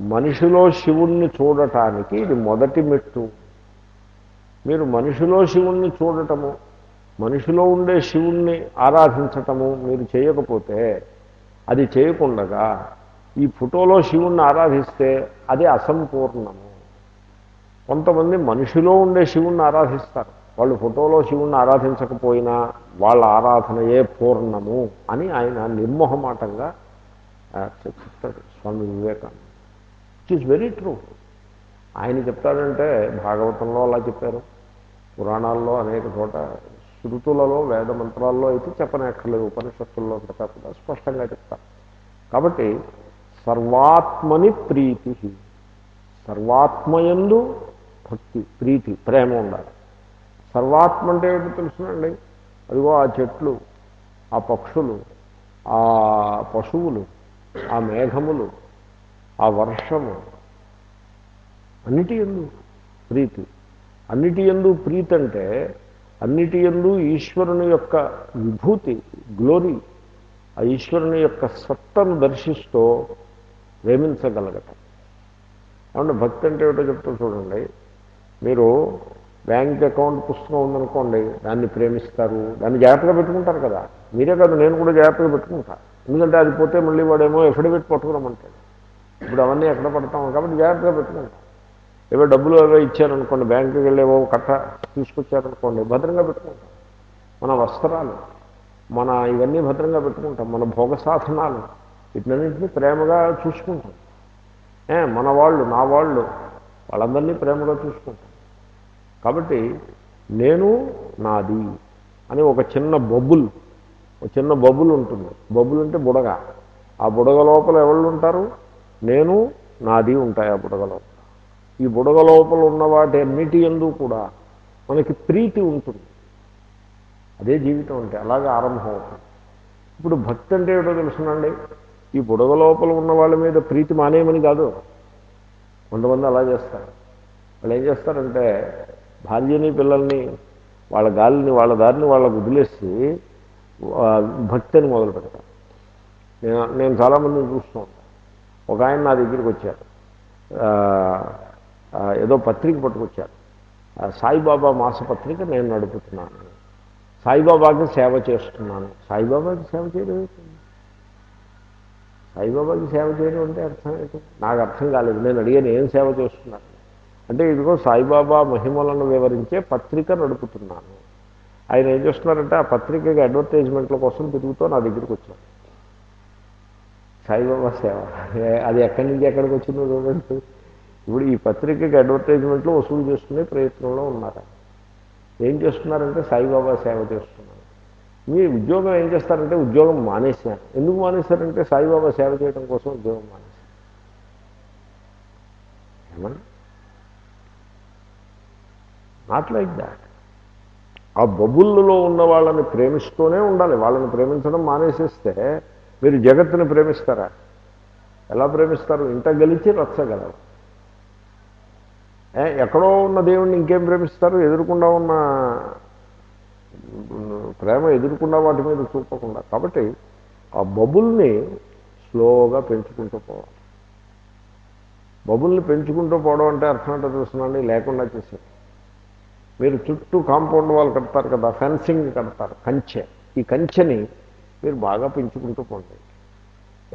మనిషిలో శివుణ్ణి చూడటానికి ఇది మొదటి మెట్టు. మీరు మనిషిలో శివుణ్ణి చూడటము మనిషిలో ఉండే శివుణ్ణి ఆరాధించటము మీరు చేయకపోతే అది చేయకుండగా ఈ ఫోటోలో శివుణ్ణి ఆరాధిస్తే అది అసంపూర్ణము. కొంతమంది మనిషిలో ఉండే శివుణ్ణి ఆరాధిస్తారు. వాళ్ళు ఫోటోలో శివుణ్ణి ఆరాధించకపోయినా వాళ్ళ ఆరాధనయే పూర్ణము అని ఆయన నిర్మోహమాటంగా చెప్తాడు Swami Vivekananda. It is very true ఆయన చెప్తాడంటే భాగవతంలో అలా చెప్పారు. పురాణాల్లో అనేక చోట శృతులలో వేద మంత్రాల్లో అయితే చెప్పనక్కర్లేదు. ఉపనిషత్తుల్లో అంత స్పష్టంగా చెప్తారు కాబట్టి సర్వాత్మని ప్రీతి. సర్వాత్మయందు భక్తి ప్రీతి ప్రేమ ఉండాలి. సర్వాత్మ అంటే ఏమిటో తెలుసునండి. అదిగో ఆ చెట్లు ఆ పక్షులు ఆ పశువులు ఆ మేఘములు ఆ వర్షము అన్నిటి ఎందు ప్రీతి. అన్నిటి ఎందు ప్రీతి అంటే అన్నిటి ఎందు ఈశ్వరుని యొక్క విభూతి గ్లోరీ ఆ ఈశ్వరుని యొక్క సత్తను దర్శిస్తూ ప్రేమించగలగటం. ఏమంటే భక్తి అంటే ఏమిటో చెప్తూ చూడండి. మీరు బ్యాంక్ అకౌంట్ పుస్తకం ఉందనుకోండి దాన్ని ప్రేమిస్తారు దాన్ని జాగ్రత్తగా పెట్టుకుంటారు కదా. మీరే కాదు నేను కూడా జాగ్రత్తగా పెట్టుకుంటా. ఎందుకంటే అది పోతే మళ్ళీ వాడేమో ఎఫిడవిట్ పట్టుకురమ్మంటాడు. ఇప్పుడు అవన్నీ ఎక్కడ పడతాం? కాబట్టి జాగ్రత్తగా పెట్టుకుంటాం. ఏవో డబ్బులు ఏవో ఇచ్చారనుకోండి బ్యాంకుకి వెళ్ళేవో కట్ట తీసుకొచ్చారనుకోండి భద్రంగా పెట్టుకుంటాం. మన వస్త్రాలు మన ఇవన్నీ భద్రంగా పెట్టుకుంటాం. మన భోగ సాధనాలు వీటినన్నింటినీ ప్రేమగా చూసుకుంటాం. ఏ మన వాళ్ళు నా వాళ్ళు వాళ్ళందరినీ ప్రేమగా చూసుకుంటాం. కాబట్టి నేను నాది అని ఒక చిన్న బొబ్బుల్ ఒక చిన్న బొబ్బులు ఉంటుంది. బొబ్బులు అంటే బుడగ. ఆ బుడగ లోపల ఎవళ్ళు ఉంటారు? నేను నాది ఉంటాయి ఆ బుడగ లోపల. ఈ బుడగ లోపల ఉన్న వాటి ఎందు కూడా మనకి ప్రీతి ఉంటుంది. అదే జీవితం అంటే అలాగే ఆరంభం అవుతుంది. ఇప్పుడు భక్తి అంటే ఏమిటో తెలుసునండి? ఈ బుడగ లోపల ఉన్న వాళ్ళ మీద ప్రీతి మానేయమని కాదు. కొంతమంది అలా చేస్తారు. వాళ్ళు ఏం చేస్తారంటే భార్యని పిల్లల్ని వాళ్ళ గాలిని వాళ్ళ దారిని వాళ్ళకు వదిలేసి భక్తిని మొదలు పెడతాను నేను నేను చాలామందిని చూస్తూ ఉంటాను. ఒక ఆయన నా దగ్గరికి వచ్చారు. ఏదో పత్రిక పట్టుకొచ్చారు. ఆ, సాయిబాబా మాసపత్రిక నేను నడుపుతున్నాను. సాయిబాబాకి సేవ చేస్తున్నాను. సాయిబాబాకి సేవ చేయడం సాయిబాబాకి సేవ చేయడం అంటే అర్థం ఏంటి? నాకు అర్థం కాలేదు. నేను అడిగాను ఏం సేవ చేస్తున్నాను అంటే ఇదిగో సాయిబాబా మహిమలను వివరించే పత్రిక నడుపుతున్నాను. ఆయన ఏం చేస్తున్నారంటే ఆ పత్రికకి అడ్వర్టైజ్మెంట్ల కోసం తిరుగుతూ నా దగ్గరికి వచ్చాను సాయిబాబా సేవ. అది ఎక్కడి నుంచి ఎక్కడికి వచ్చిందో చూడండి. ఇప్పుడు ఈ పత్రికకి అడ్వర్టైజ్మెంట్లు వసూలు చేసుకునే ప్రయత్నంలో ఉన్నారు? ఏం చేస్తున్నారంటే సాయిబాబా సేవ చేస్తున్నారు. మీ ఉద్యోగం ఏం చేస్తారంటే ఉద్యోగం మానేశారు. ఎందుకు మానేశారంటే సాయిబాబా సేవ చేయడం కోసం ఉద్యోగం మానేశారు. ఏమన్నా? నాట్ లైక్ దాట్ ఆ బబుల్లో ఉన్న వాళ్ళని ప్రేమిస్తూనే ఉండాలి. వాళ్ళని ప్రేమించడం మానేసేస్తే మీరు జగత్తుని ప్రేమిస్తారా? ఎలా ప్రేమిస్తారు? ఇంత గెలిచి రచ్చగలరు. ఎక్కడో ఉన్న దేవుణ్ణి ఇంకేం ప్రేమిస్తారు? ఎదురుకుండా ఉన్న ప్రేమ ఎదురుకుండా వాటి మీద చూపకుండా. కాబట్టి ఆ బబుల్ని స్లోగా పెంచుకుంటూ పోవాలి. బబుల్ని పెంచుకుంటూ పోవడం అంటే అర్థం ఏంటో చూస్తున్నాండి లేకుండా చేసేది. మీరు చుట్టూ కాంపౌండ్ వాళ్ళు కడతారు కదా ఫెన్సింగ్ కడతారు కంచె. ఈ కంచెని మీరు బాగా పెంచుకుంటూ పోండి.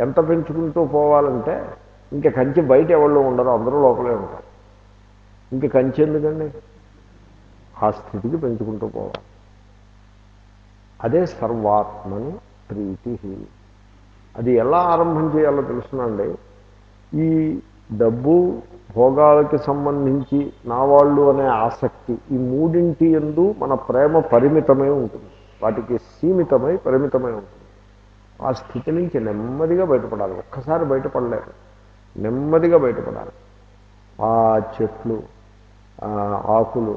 ఎంత పెంచుకుంటూ పోవాలంటే ఇంకా కంచె బయట ఎవరు ఉండరు అందరూ లోపలే ఉంటారు. ఇంక కంచె ఎందుకండి? ఆ స్థితికి పెంచుకుంటూ పోవాలి. అదే సర్వాత్మని ప్రీతి అది ఎలా ఆరంభం చేయాలో తెలుసునండి. ఈ డబ్బు భోగాలకి సంబంధించి నా వాళ్ళు అనే ఆసక్తి ఈ మూడింటి ఎందు మన ప్రేమ పరిమితమై ఉంటుంది. వాటికి సీమితమై పరిమితమై ఉంటుంది. ఆ స్థితి నుంచి నెమ్మదిగా బయటపడాలి. ఒక్కసారి బయటపడలేరు నెమ్మదిగా బయటపడాలి. ఆ చెట్లు ఆకులు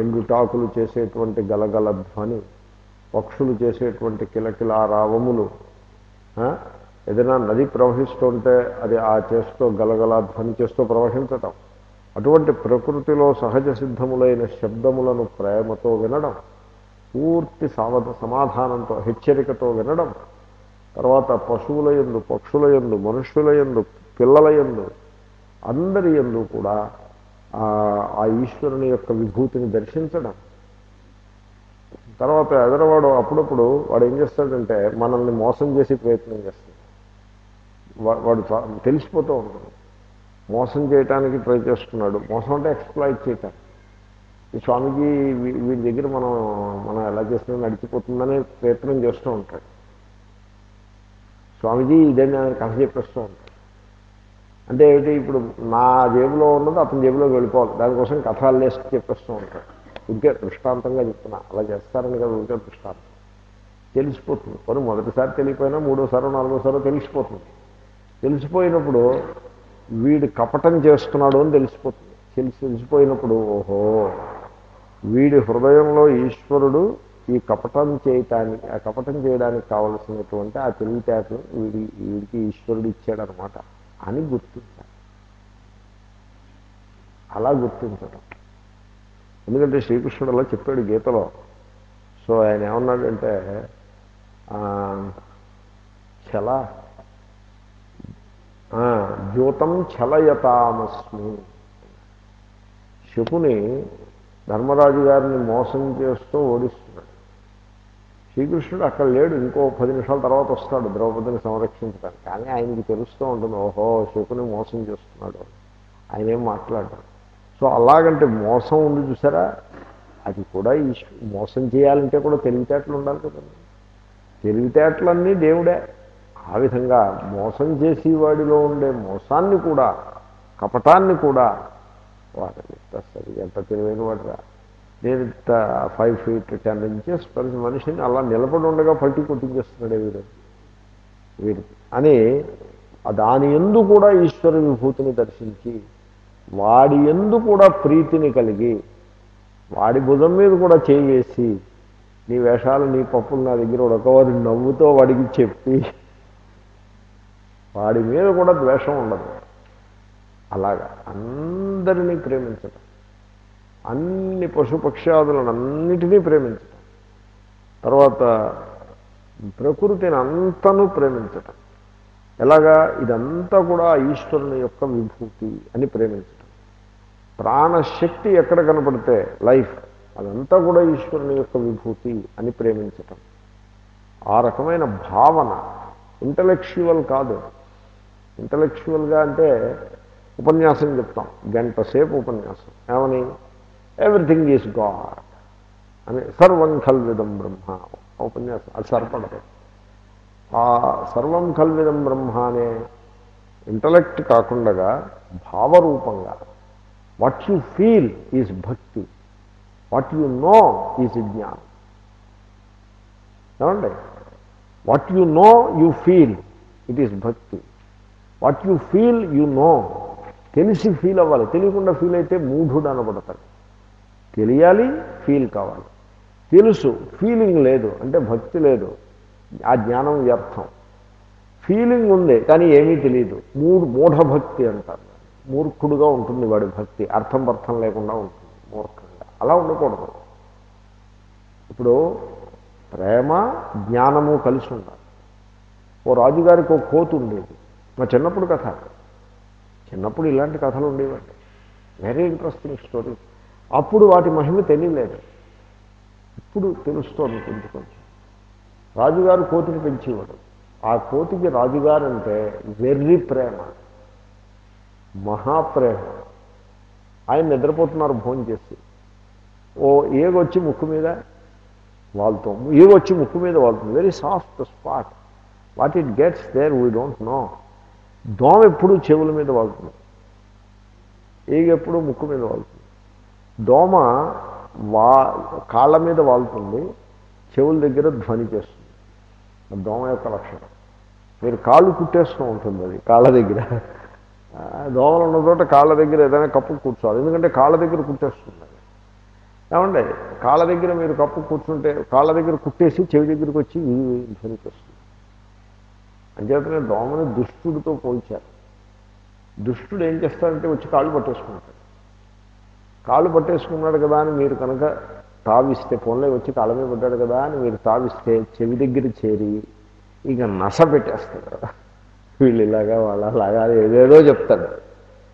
ఎండుటాకులు చేసేటువంటి గలగల ధ్వని పక్షులు చేసేటువంటి కిలకిల రావములు ఏదైనా నది ప్రవహిస్తుంటే అది ఆ చేస్తూ గలగల ధ్వని చేస్తూ ప్రవహించటం. అటువంటి ప్రకృతిలో సహజ సిద్ధములైన శబ్దములను ప్రేమతో వినడం పూర్తి సావధ సమాధానంతో హెచ్చరికతో వినడం తర్వాత పశువుల యందు పక్షుల యందు మనుష్యుల యందు పిల్లల యందు అందరి యందు కూడా ఆ ఆ ఈశ్వరుని యొక్క విభూతిని దర్శించడం. తర్వాత ఎదరవాడు అప్పుడప్పుడు వాడు ఏం చేస్తాడంటే మనల్ని మోసం చేసే ప్రయత్నం చేస్తాడు. వాడు తెలిసిపోతూ ఉంటాడు. మోసం చేయటానికి ట్రై చేస్తున్నాడు. మోసం అంటే ఎక్స్ప్లాయిట్ చేయటం. ఈ స్వామికి వీడి దగ్గర మనం మనం ఎలా చేసినా నడిచిపోతుందనే ప్రయత్నం చేస్తూ ఉంటాడు. స్వామీజీ ఇదే కథ చెప్పేస్తూ ఉంటాడు. అంటే ఏమిటి? ఇప్పుడు నా జేబులో ఉన్నది అతని జేబులోకి వెళ్ళిపోవాలి. దానికోసం కథలు లేసి చెప్పేస్తూ ఉంటాడు. ఇంకే దృష్టాంతంగా చెప్తున్నా. అలా చేస్తారని కదా ఇంకే దృష్టాంతం. తెలిసిపోతుంది. కొన్ని మొదటిసారి తెలియపోయినా మూడోసారో నాలుగోసారో తెలిసిపోతుంది. తెలిసిపోయినప్పుడు వీడు కపటం చేస్తున్నాడు అని తెలిసిపోతుంది. తెలిసి తెలిసిపోయినప్పుడు ఓహో వీడి హృదయంలో ఈశ్వరుడు ఈ కపటం చేయటానికి ఆ కపటం చేయడానికి కావలసినటువంటి ఆ తెలివితేటలు వీడి వీడికి ఈశ్వరుడు ఇచ్చాడనమాట అని గుర్తించాలి. అలా గుర్తించడం ఎందుకంటే శ్రీకృష్ణుడు అలా చెప్పాడు గీతలో. సో ఆయన ఏమన్నాడంటే చలా ద్యూతం చలయతామస్మి శకుని ధర్మరాజు గారిని మోసం చేస్తూ ఓడిస్తున్నాడు. శ్రీకృష్ణుడు అక్కడ లేడు ఇంకో పది నిమిషాల తర్వాత వస్తాడు ద్రౌపదిని సంరక్షించడానికి. కానీ ఆయనకి తెలుస్తూ ఉంటుంది ఓహో శకుని మోసం చేస్తున్నాడు. ఆయన ఏం మాట్లాడారు సో అలాగంటే మోసం ఉంది చూసారా? అది కూడా మోసం చేయాలంటే కూడా తెలివితేటలు ఉండాలి కదండి తెలివితేటలన్నీ దేవుడే. ఆ విధంగా మోసం చేసి వాడిలో ఉండే మోసాన్ని కూడా కపటాన్ని కూడా వాడని. సరి ఎంత తెలివైన వాడురా నేను ఫైవ్ ఫీట్ టెన్ ఇంచెస్ ప్రతి మనిషిని అలా నిలబడి ఉండగా పట్టి కొట్టించేస్తున్నాడే వీడు. వీడు అని దాని ఎందు కూడా ఈశ్వర విభూతిని దర్శించి వాడి ఎందు కూడా ప్రీతిని కలిగి వాడి భుజం మీద కూడా చేయి వేసి నీ వేషాలు నీ పప్పులు నా దగ్గర ఉడకవారి నవ్వుతో వాడికి చెప్పి వాడి మీద కూడా ద్వేషం ఉండదు. అలాగా. అందరినీ ప్రేమించటం. అన్ని పశుపక్ష్యాదులను అన్నిటినీ ప్రేమించటం. తర్వాత ప్రకృతిని అంతను ప్రేమించటం. ఎలాగా? ఇదంతా కూడా ఈశ్వరుని యొక్క విభూతి అని ప్రేమించటం. ప్రాణశక్తి ఎక్కడ కనపడితే లైఫ్ అదంతా కూడా ఈశ్వరుని యొక్క విభూతి అని ప్రేమించటం. ఆ రకమైన భావన ఇంటలెక్చువల్ కాదు. ఇంటలెక్చువల్గా అంటే ఉపన్యాసం చెప్తాం. గంట సేపు ఉపన్యాసం. ఏమని? ఎవ్రీథింగ్ ఈజ్ గాడ్ అని సర్వం కల్విదం బ్రహ్మ. ఉపన్యాసం అది సరిపడదు. ఆ సర్వం కల్విదం బ్రహ్మ అనే ఇంటలెక్ట్ కాకుండా భావరూపంగా వాట్ యు ఫీల్ ఈజ్ భక్తి. వాట్ యు నో ఈజ్ జ్ఞానం. ఏమండి? What you know you feel it is భక్తి. What you feel you know. తెలిసి ఫీల్ అవ్వాలి. తెలియకుండా ఫీల్ అయితే మూఢుడు అనబడతాడు. తెలియాలి ఫీల్ కావాలి. తెలుసు ఫీలింగ్ లేదు అంటే భక్తి లేదు. ఆ జ్ఞానం వ్యర్థం. ఫీలింగ్ ఉంది కానీ ఏమీ తెలియదు మూడు మూఢభక్తి అంటారు. మూర్ఖుడుగా ఉంటుంది వాడి భక్తి. అర్థం అర్థం లేకుండా ఉంటుంది. మూర్ఖంగా. అలా ఉండకూడదు. ఇప్పుడు ప్రేమ జ్ఞానము కలిసి ఉండాలి. ఓ రాజుగారికి ఒక కోతు ఉండేది. మా చిన్నప్పుడు కథ. చిన్నప్పుడు ఇలాంటి కథలు ఉండేవండి వెరీ ఇంట్రెస్టింగ్ స్టోరీ అప్పుడు వాటి మహిమ తెలియలేదు. ఇప్పుడు తెలుస్తోంది కొంచెం. కొంచెం రాజుగారు కోతిని పెంచేవాడు. ఆ కోతికి రాజుగారు అంటే వెర్రి ప్రేమ. మహాప్రేమ. ఆయన నిద్రపోతున్నారు భోజనం చేసి ఓ ఏగొచ్చి ముక్కు మీద వాళ్తాం ఏగొచ్చి ముక్కు మీద వాళ్తుంది very soft spot what it gets there we don't know దోమ ఎప్పుడు చెవుల మీద వాళ్తుంది ఈగ ఎప్పుడు ముక్కు మీద వాళ్తుంది దోమ వా కాళ్ళ మీద వాళ్తుంది చెవుల దగ్గర ధ్వని చేస్తుంది. దోమ యొక్క లక్షణం. మీరు కాళ్ళు కుట్టేస్తూ ఉంటుంది అది కాళ్ళ దగ్గర. దోమలు ఉన్న చోట కాళ్ళ దగ్గర ఏదైనా కప్పు కూర్చోవాలి. ఎందుకంటే కాళ్ళ దగ్గర కుట్టేస్తుంది అది. ఏమండి? కాళ్ళ దగ్గర మీరు కప్పు కూర్చుంటే కాళ్ళ దగ్గర కుట్టేసి చెవి దగ్గరికి వచ్చి ధ్వనికి వస్తుంది అంచేతనే దోమని దుష్టుడితో పోల్చారు. దుష్టుడు ఏం చేస్తాడంటే వచ్చి కాళ్ళు పట్టేసుకుంటాడు. కాళ్ళు పట్టేసుకున్నాడు కదా అని మీరు కనుక తావిస్తే ఫోన్లో వచ్చి కాళ్ళ మీద పడ్డాడు కదా అని మీరు తావిస్తే చెవి దగ్గర చేరి ఇక నస పెట్టేస్తాడు వీళ్ళు ఇలాగా వాళ్ళ అలాగా ఏదేదో చెప్తాడు.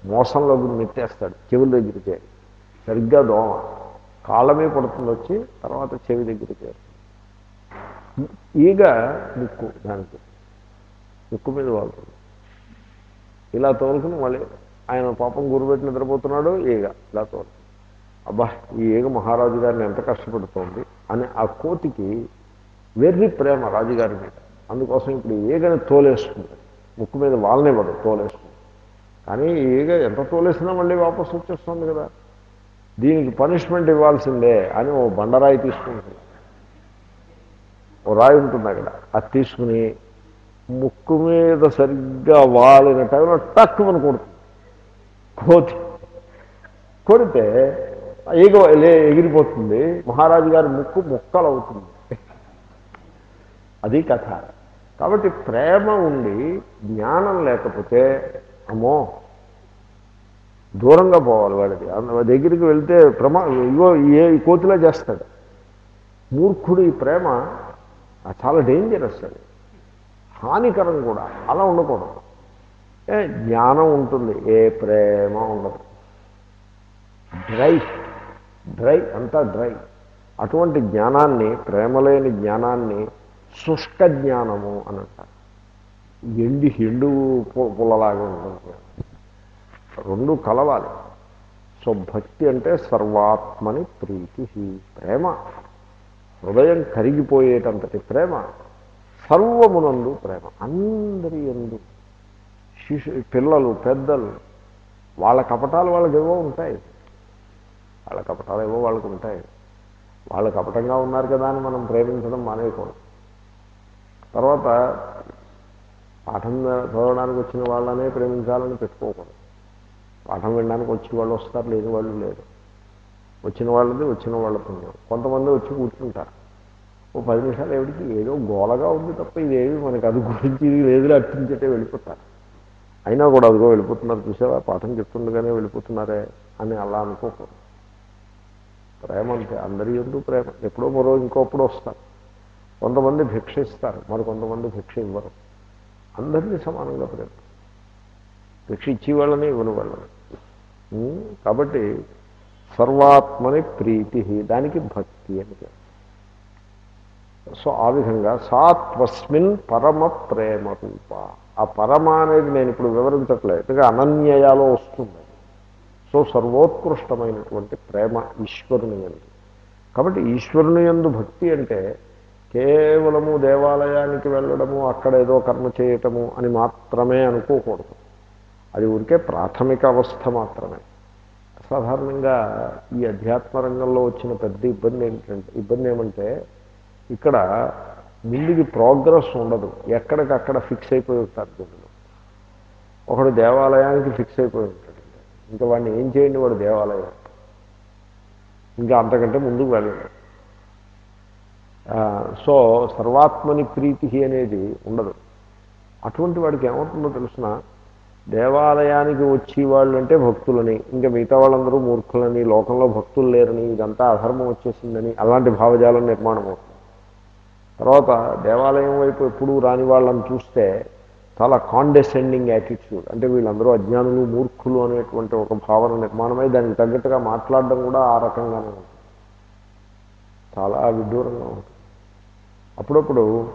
మోసంలో నెట్టేస్తాడు చెవుల దగ్గర చేరి. సరిగ్గా దోమ. కాళ్ళ మీద పడుతుంది వచ్చి తర్వాత చెవి దగ్గర చేరు. ఈగ ముక్కు దానికి. ముక్కు మీద వాళ్ళు ఇలా తోలుకుని మళ్ళీ ఆయన పాపం గురుబెట్టి నిద్రపోతున్నాడు ఈగ ఇలా తోలుకు అబ్బా ఈ ఈగ మహారాజు గారిని ఎంత కష్టపడుతోంది అని ఆ కోతికి వెర్రి ప్రేమ రాజుగారి మీద. అందుకోసం ఇప్పుడు ఈగని తోలేస్తుంది. ముక్కు మీద వాళ్ళనివ్వదు తోలేస్తుంది. కానీ ఈగ ఎంత తోలేసినా మళ్ళీ వాపసు వచ్చేస్తుంది కదా. దీనికి పనిష్మెంట్ ఇవ్వాల్సిందే అని ఓ బండరాయి తీసుకుంటుంది. ఓ రాయి ఉంటుంది అక్కడ అది తీసుకుని ముక్కు మీద సరిగ్గా వాలిన టైంలో టక్ అని కొడుతుంది. కోతి. కొడితే ఈగ లే ఎగిరిపోతుంది. మహారాజు గారి ముక్కు ముక్కలు అవుతుంది అది కథ. కాబట్టి ప్రేమ ఉండి జ్ఞానం లేకపోతే అమ్మో దూరంగా పోవాలి వాడికి. దగ్గరికి వెళ్తే ప్రమా ఇగో ఏ ఈ చేస్తాడు. మూర్ఖుడు ఈ ప్రేమ చాలా డేంజరస్ అది. హానికరం కూడా. అలా ఉండకూడదు. ఏ జ్ఞానం ఉంటుంది. ఏ ప్రేమ ఉండదు. డ్రై. డ్రై అంతా డ్రై. అటువంటి జ్ఞానాన్ని ప్రేమలేని జ్ఞానాన్ని శుష్క జ్ఞానము అని అంటారు. ఎండి ఎండు పుల్లలాగా ఉంటుంది. రెండు కలవాలి. సో భక్తి అంటే సర్వాత్మని ప్రీతి ప్రేమ. హృదయం కరిగిపోయేటంతటి ప్రేమ. సర్వమునందు ప్రేమ. అందరి ఎందు శిశు పిల్లలు పెద్దలు వాళ్ళ కపటాలు వాళ్ళకి ఏవో ఉంటాయి. వాళ్ళ కపటాలు ఏవో వాళ్ళకు ఉంటాయి. వాళ్ళు కపటంగా ఉన్నారు కదా అని మనం ప్రేమించడం మానేయకూడదు. తర్వాత పాఠం చదవడానికి వచ్చిన వాళ్ళనే ప్రేమించాలని పెట్టుకోకూడదు. పాఠం వినడానికి వచ్చి వాళ్ళు వస్తారు లేని వాళ్ళు లేరు. వచ్చిన వాళ్ళది వచ్చిన వాళ్ళ పుణ్యం. కొంతమంది వచ్చి కూర్చుంటారు. ఓ పది నిమిషాలు ఎవరికి ఏదో గోలగా ఉంది తప్ప ఇదేమి మనకి అది గురించి ఇది లేదులే అర్పించేటే వెళ్ళిపోతారు. అయినా కూడా అదిగో వెళ్ళిపోతున్నారు చూసావా? పాఠం చెప్తుండగానే వెళ్ళిపోతున్నారే అని అలా అనుకోకూడదు. ప్రేమ అంటే అందరి ఎందుకు ప్రేమ. ఎప్పుడో మరో ఇంకోప్పుడు వస్తారు. కొంతమంది భిక్ష ఇస్తారు మరి కొంతమంది భిక్ష ఇవ్వరు. అందరినీ సమానంగా ప్రేమ భిక్ష ఇచ్చేవాళ్ళని ఇవ్వని వాళ్ళని. కాబట్టి సర్వాత్మని ప్రీతి దానికి భక్తి అని పేరు. సో ఆ విధంగా సాత్వస్మిన్ పరమ ప్రేమ రూప ఆ పరమ అనేది నేను ఇప్పుడు వివరించట్లేదు ఎందుకంటే అనన్యయాలో వస్తుంది. సో సర్వోత్కృష్టమైనటువంటి ప్రేమ ఈశ్వరుని ఎందు కాబట్టి ఈశ్వరుని ఎందు భక్తి అంటే కేవలము దేవాలయానికి వెళ్ళడము అక్కడ ఏదో కర్మ చేయటము అని మాత్రమే అనుకోకూడదు. అది ఊరికే ప్రాథమిక అవస్థ మాత్రమే. సాధారణంగా ఈ అధ్యాత్మ రంగంలో వచ్చిన పెద్ద ఇబ్బంది ఏంటంటే ఇబ్బంది ఏమంటే ఇక్కడ ముందుకి ప్రోగ్రెస్ ఉండదు. ఎక్కడికక్కడ ఫిక్స్ అయిపోయి ఉంటారు దీనిలో ఒకడు దేవాలయానికి ఫిక్స్ అయిపోయి ఉంటాడు. ఇంకా వాడిని ఏం చేయండి వాడు దేవాలయం. ఇంకా అంతకంటే ముందుకు వెళ్ళండి. సో సర్వాత్మని ప్రీతి అనేది ఉండదు. అటువంటి వాడికి ఏమవుతుందో తెలిసిన? దేవాలయానికి వచ్చి వాళ్ళు అంటే భక్తులని ఇంకా మిగతా వాళ్ళందరూ మూర్ఖులని లోకంలో భక్తులు లేరని ఇదంతా అధర్మం వచ్చేసిందని అలాంటి భావజాలం నిర్మాణం అవుతుంది. తర్వాత దేవాలయం వైపు ఎప్పుడు రాని వాళ్ళని చూస్తే చాలా కాండెసెండింగ్ యాటిట్యూడ్ అంటే వీళ్ళందరూ అజ్ఞానులు మూర్ఖులు అనేటువంటి ఒక భావన నిర్మాణమై దానికి తగ్గట్టుగా మాట్లాడడం కూడా ఆ రకంగానే ఉంటుంది. చాలా విడ్డూరంగా ఉంటుంది. అప్పుడప్పుడు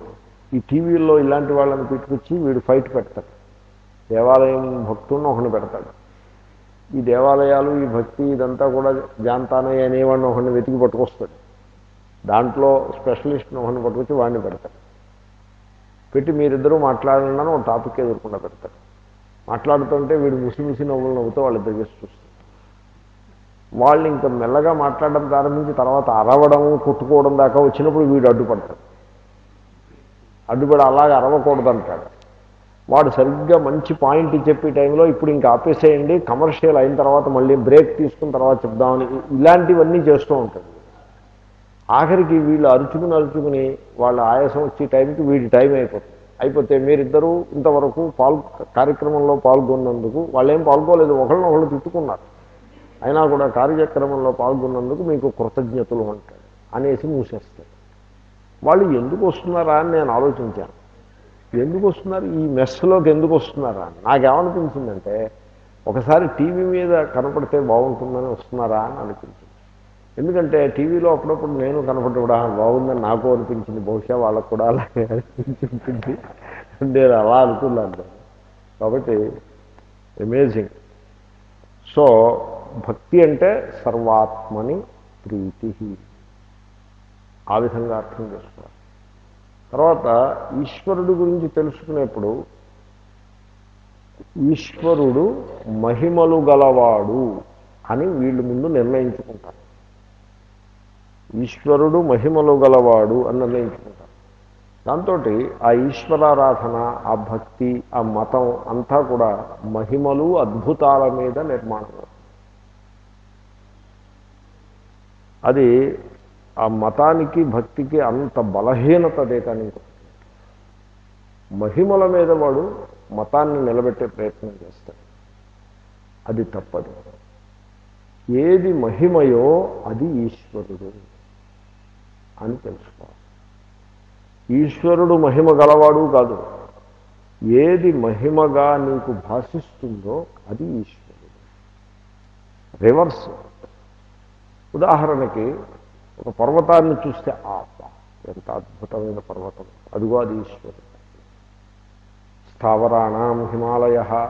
ఈ టీవీల్లో ఇలాంటి వాళ్ళని పెట్టుకొచ్చి వీడు ఫైట్ పెడతాడు. దేవాలయం భక్తులను ఒకని పెడతాడు. ఈ దేవాలయాలు ఈ భక్తి ఇదంతా కూడా జాంతానయ్య అనేవాడిని ఒకరిని వెతికి పట్టుకొస్తాడు. దాంట్లో స్పెషలిస్ట్ నోహన్ పట్టుకొచ్చి వాడిని పెడతారు పెట్టి మీరిద్దరూ మాట్లాడండి ఒక టాపిక్ ఎదుర్కొండా పెడతారు మాట్లాడుతుంటే వీడు ముసి నవ్వులు నవ్వుతూ వాళ్ళిద్దరు చేసి చూస్తారు వాళ్ళు ఇంకా మెల్లగా మాట్లాడడం ప్రారంభించి తర్వాత అరవడం కొట్టుకోవడం దాకా వచ్చినప్పుడు వీడు అడ్డుపడతాడు. అడ్డుపడి అలాగే అరవకూడదు అంటాడు. వాడు సరిగ్గా మంచి పాయింట్ చెప్పే టైంలో ఇప్పుడు ఇంకా ఆపేసేయండి కమర్షియల్ అయిన తర్వాత మళ్ళీ బ్రేక్ తీసుకున్న తర్వాత చెప్దామని ఇలాంటివన్నీ చేస్తూ ఉంటాడు. ఆఖరికి వీళ్ళు అరుచుకుని అరుచుకుని వాళ్ళ ఆయాసం వచ్చే టైంకి వీడి టైం అయిపోతుంది. అయిపోతే మీరిద్దరూ ఇంతవరకు పాల్ కార్యక్రమంలో పాల్గొన్నందుకు వాళ్ళేం పాల్గొలేదు ఒకళ్ళని ఒకళ్ళు తిట్టుకున్నారు. అయినా కూడా కార్యక్రమంలో పాల్గొన్నందుకు మీకు కృతజ్ఞతలు ఉంటాయి అనేసి మూసేస్తాడు వాళ్ళు ఎందుకు వస్తున్నారా అని నేను ఆలోచించాను. ఎందుకు వస్తున్నారు? ఈ మెస్లోకి ఎందుకు వస్తున్నారా? అని నాకేమనిపించిందంటే ఒకసారి టీవీ మీద కనపడితే బాగుంటుందని వస్తున్నారా అని అనిపించింది. ఎందుకంటే టీవీలో అప్పుడప్పుడు నేను కనపడ్డా బాగుందని నాకు అనిపించింది. బహుశా వాళ్ళకు కూడా అలాగే అనిపించింది. నేను అలా అనుకున్నాను. కాబట్టి అమేజింగ్ సో భక్తి అంటే సర్వాత్మని ప్రీతి. ఆ విధంగా అర్థం చేసుకోవాలి. తర్వాత ఈశ్వరుడు గురించి తెలుసుకునేప్పుడు ఈశ్వరుడు మహిమలు గలవాడు అని వీళ్ళు ముందు నిర్ణయించుకుంటారు. ఈశ్వరుడు మహిమలు గలవాడు అని నిర్ణయించుకుంటారు దాంతో ఆ ఈశ్వరారాధన ఆ భక్తి ఆ మతం అంతా కూడా మహిమలు అద్భుతాల మీద నిర్మాణం. అది ఆ మతానికి భక్తికి అంత బలహీనత అదే కానీ మహిమల మీద వాడు మతాన్ని నిలబెట్టే ప్రయత్నం చేస్తాడు. అది తప్పదు. ఏది మహిమయో అది ఈశ్వరుడు. అని తెలుసుకోవాలి. ఈశ్వరుడు మహిమ గలవాడు కాదు. ఏది మహిమగా నీకు భాషిస్తుందో అది ఈశ్వరుడు. రివర్స్. ఉదాహరణకి ఒక పర్వతాన్ని చూస్తే ఆప ఎంత అద్భుతమైన పర్వతం. అదిగో అది ఈశ్వరుడు. స్థావరాణం హిమాలయ.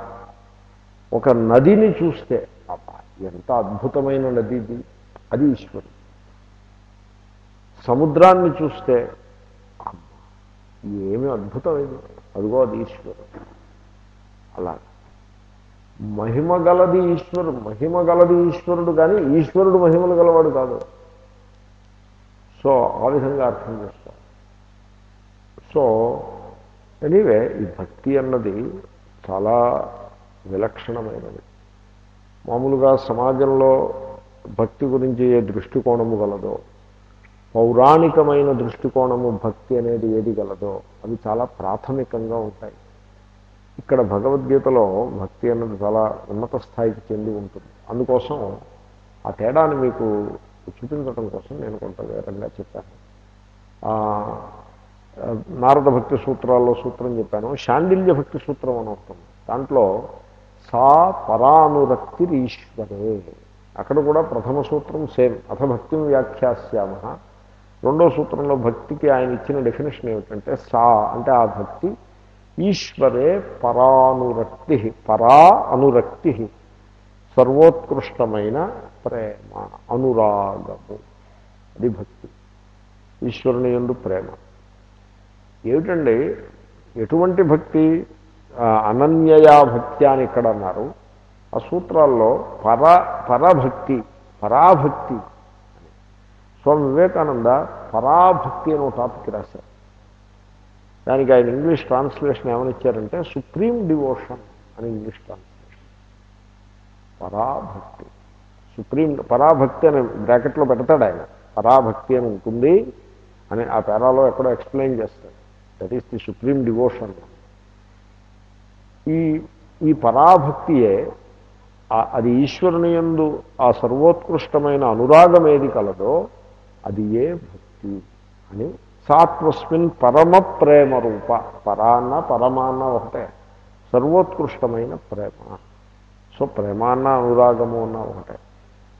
ఒక నదిని చూస్తే అబ్బ ఎంత అద్భుతమైన నది అది ఈశ్వరుడు. సముద్రాన్ని చూస్తే ఏమి అద్భుతమైంది. అదిగో అది ఈశ్వరుడు. అలా మహిమ గలది ఈశ్వరుడు. మహిమ గలది ఈశ్వరుడు కానీ ఈశ్వరుడు మహిమలు గలవాడు కాదు. సో ఆ విధంగా అర్థం చేస్తాం. సో ఎనీవే ఈ భక్తి అన్నది చాలా విలక్షణమైనది. మామూలుగా సమాజంలో భక్తి గురించి ఏ దృష్టికోణము గలదో పౌరాణికమైన దృష్టికోణము భక్తి అనేది ఏది గలదో అవి చాలా ప్రాథమికంగా ఉంటాయి. ఇక్కడ భగవద్గీతలో భక్తి అన్నది చాలా ఉన్నత స్థాయికి చెంది ఉంటుంది. అందుకోసం ఆ తేడాను మీకు చూపించడం కోసం నేను కొంత వివరంగా చెప్పాను. నారద భక్తి సూత్రాల్లో సూత్రం చెప్పాను. శాండిల్య భక్తి సూత్రం అని వస్తుంది దాంట్లో సా పరానురక్తిరీశ్వరే. అక్కడ కూడా ప్రథమ సూత్రం సేమ్. అథ భక్తిం వ్యాఖ్యాస్యామ రెండో సూత్రంలో భక్తికి ఆయన ఇచ్చిన డెఫినేషన్ ఏమిటంటే సా అంటే ఆ భక్తి. ఈశ్వరే పరానురక్తి పరా అనురక్తి సర్వోత్కృష్టమైన ప్రేమ అనురాగము. అది భక్తి. ఈశ్వరుని ఎందు ప్రేమ. ఏమిటండి? ఎటువంటి భక్తి? అనన్యయా భక్తి అని ఇక్కడ అన్నారు ఆ సూత్రాల్లో పర పరభక్తి పరాభక్తి స్వామి వివేకానంద పరాభక్తి అని ఒక టాపిక్ రాశారు. దానికి ఆయన ఇంగ్లీష్ ట్రాన్స్లేషన్ ఏమని ఇచ్చారంటే సుప్రీం డివోషన్ అని ఇంగ్లీష్ ట్రాన్స్లేషన్. పరాభక్తి. సుప్రీం పరాభక్తి అని బ్రాకెట్లో పెడతాడు ఆయన. పరాభక్తి అని ఉంటుంది అని ఆ పేరాలో ఎక్కడో ఎక్స్ప్లెయిన్ చేస్తాడు. That is the supreme devotion. ఈ ఈ పరాభక్తియే అది ఈశ్వరుని యందు ఆ సర్వోత్కృష్టమైన అనురాగం ఏది కలదో అది ఏ భక్తి అని సాత్వస్మిన్ పరమ ప్రేమ రూప పరాన్న పరమాన్న ఒకటే సర్వోత్కృష్టమైన ప్రేమ. సో ప్రేమాన్న అనురాగము అన్న ఒకటే.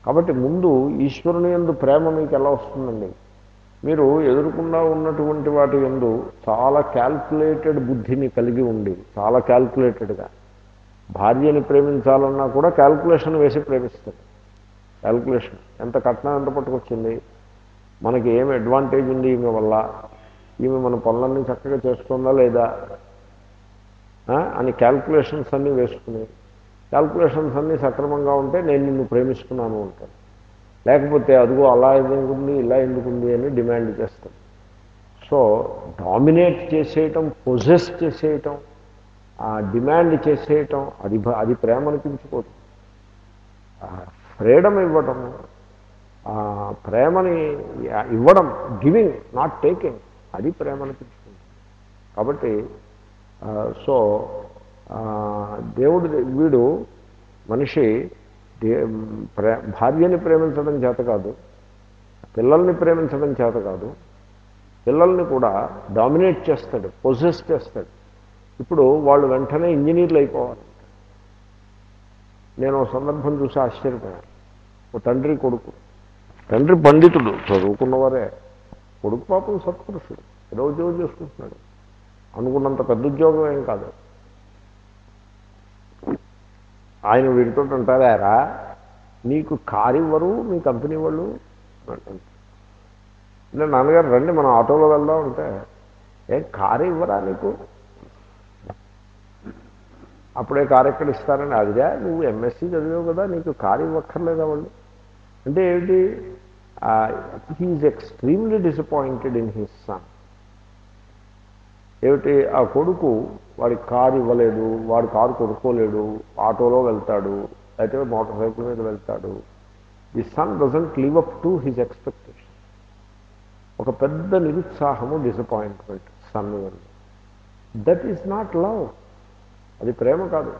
కాబట్టి ముందు ఈశ్వరుని ఎందు ప్రేమ మీకు ఎలా వస్తుందండి? మీరు ఎదురుకుండా ఉన్నటువంటి వాటి ఎందు చాలా క్యాల్కులేటెడ్ బుద్ధిని కలిగి ఉండి చాలా క్యాల్కులేటెడ్గా. భార్యని ప్రేమించాలన్నా కూడా క్యాల్కులేషన్ వేసి ప్రేమిస్తారు. క్యాల్కులేషన్. ఎంత కట్నం ఎంత పట్టుకొచ్చింది? మనకి ఏం అడ్వాంటేజ్ ఉంది ఈమె వల్ల? ఈమె మన పనులన్నీ చక్కగా చేస్తుందా లేదా? అని క్యాల్కులేషన్స్ అన్నీ వేసుకుని. క్యాల్కులేషన్స్ అన్నీ సక్రమంగా ఉంటే నేను నిన్ను ప్రేమిస్తున్నాను అంటాను లేకపోతే అదిగో అలా ఎందుకుంది ఇలా ఎందుకుంది అని డిమాండ్ చేస్తాను సో డామినేట్ చేసేయటం పొజెస్ చేసేయటం ఆ డిమాండ్ చేసేయటం అది అది ప్రేమ అనిపించుకోదు. ఫ్రీడమ్ ఇవ్వటం ప్రేమని ఇవ్వడం గివింగ్ నాట్ టేకింగ్ అది ప్రేమను అనిపించుకుంటుంది కాబట్టి సో దేవుడు వీడు మనిషి దే ప్రే భార్యని ప్రేమించడం చేత కాదు పిల్లల్ని ప్రేమించడం చేత కాదు పిల్లల్ని కూడా డామినేట్ చేస్తాడు పొజెస్ చేస్తాడు. ఇప్పుడు వాళ్ళు వెంటనే ఇంజనీర్లు అయిపోవాలి. నేను సందర్భం చూసి ఆశ్చర్యపోయాను. ఓ తండ్రి కొడుకు తండ్రి పండితుడు చదువుకున్నవారే. కొడుకు పాపం సత్పురుషుడు. ఏదో ఉద్యోగం చేసుకుంటున్నాడు? అనుకున్నంత పెద్ద ఉద్యోగం ఏం కాదు. ఆయన వీడితో ఉంటారా నీకు కారు ఇవ్వరు మీ కంపెనీ వాళ్ళు అంటే నాన్నగారు రండి మనం ఆటోలో వెళ్దాం అంటే. ఏ కారు ఇవ్వరా నీకు? అప్పుడే కారు ఎక్కడ ఇస్తారని అదిగా నువ్వు ఎంఎస్సీ చదివావు కదా నీకు కారు ఇవ్వక్కర్లేదా వాళ్ళు? అంటే ఏమిటి? He is extremely disappointed in his son ఏమిటి? ఆ కొడుకు వాడికి కారు ఇవ్వలేదు వాడు కారు కొనుక్కోలేడు ఆటోలో వెళ్తాడు అయితే మోటార్ సైకిల్ మీద వెళ్తాడు. The son doesn't live up to his expectation ఒక పెద్ద నిరుత్సాహము డిసప్పాయింట్మెంట్ సన్ వల్ల దట్ ఈస్ నాట్ లవ్ అది ప్రేమ కాదు.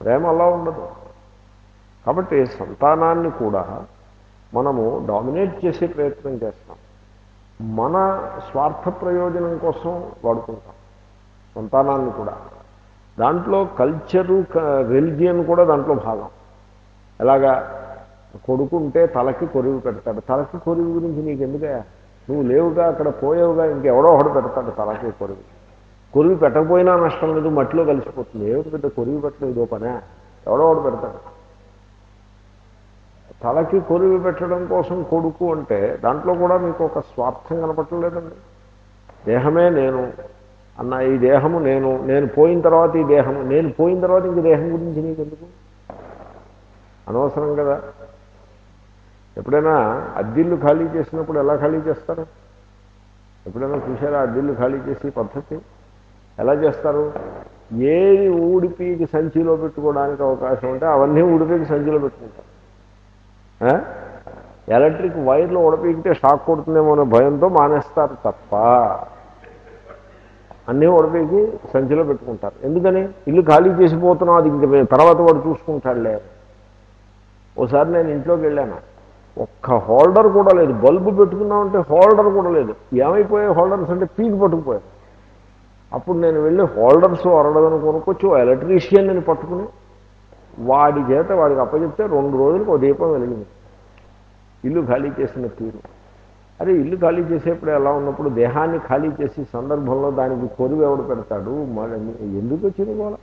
ప్రేమ అలా ఉండదు. కాబట్టి సంతానాన్ని కూడా మనము డామినేట్ చేసే ప్రయత్నం చేస్తాం. మన స్వార్థ ప్రయోజనం కోసం వాడుకుంటాం. సంతానాన్ని కూడా. దాంట్లో కల్చరు రిలిజియన్ కూడా దాంట్లో భాగం. ఎలాగా? కొడుకుంటే తలకి కొరివి పెడతాడు. తలకి కొరివి గురించి నీకు ఎందుకయా నువ్వు లేవుగా అక్కడ పోయావుగా ఇంకెవడో ఒకడు పెడతాడు తలకి కొరివి. కొరివి పెట్టకపోయినా నష్టం లేదు మట్టిలో కలిసిపోతుంది. ఏమిటి పెద్ద కొరివి పెట్టలేదు ఇదో పనే? ఎవడో ఒకడు పెడతాడు. తలకి కొరివి పెట్టడం కోసం కొడుకు అంటే దాంట్లో కూడా మీకు ఒక స్వార్థం కనపట్టలేదండి దేహమే నేను అన్న ఈ దేహము నేను నేను పోయిన తర్వాత ఈ దేహము నేను పోయిన తర్వాత ఇంక దేహం గురించి నీకు ఎందుకు అనవసరం కదా. ఎప్పుడైనా అద్దిల్లు ఖాళీ చేసినప్పుడు ఎలా ఖాళీ చేస్తారు? ఎప్పుడైనా చూసారా అద్దిల్లు ఖాళీ చేసి పద్ధతి? ఎలా చేస్తారు? ఏది ఊడిపీకి సంచిలో పెట్టుకోవడానికి అవకాశం ఉంటే అవన్నీ ఊడిపీకి సంచిలో పెట్టుకుంటారు. ఎలక్ట్రిక్ వైర్లు ఉడపీకితే షాక్ కొడుతుందేమో అనే భయంతో మానేస్తారు తప్ప అన్నీ ఉడపీకి సంచిలో పెట్టుకుంటారు. ఎందుకని? ఇల్లు ఖాళీ చేసిపోతున్నాం అది ఇంక మేము తర్వాత వాడు చూసుకుంటాడులే. ఓసారి నేను ఇంట్లోకి వెళ్ళాను. ఒక్క హోల్డర్ కూడా లేదు. బల్బు పెట్టుకున్నామంటే హోల్డర్ కూడా లేదు. ఏమైపోయాయి హోల్డర్స్ అంటే పీకి పట్టుకుపోయాయి. అప్పుడు నేను వెళ్ళి హోల్డర్స్ అరడదని కొనుక్కొచ్చి ఎలక్ట్రీషియన్ నేను పట్టుకుని వాడి చేత వాడికి అప్పచెప్తే రెండు రోజులకు ఒక దీపం వెలిగింది. ఇల్లు ఖాళీ చేసిన తీరు. అరే ఇల్లు ఖాళీ చేసేప్పుడు ఎలా ఉన్నప్పుడు దేహాన్ని ఖాళీ చేసే సందర్భంలో దానికి కొరువు ఎవడు పెడతాడు? మరి ఎందుకు వచ్చింది కూడా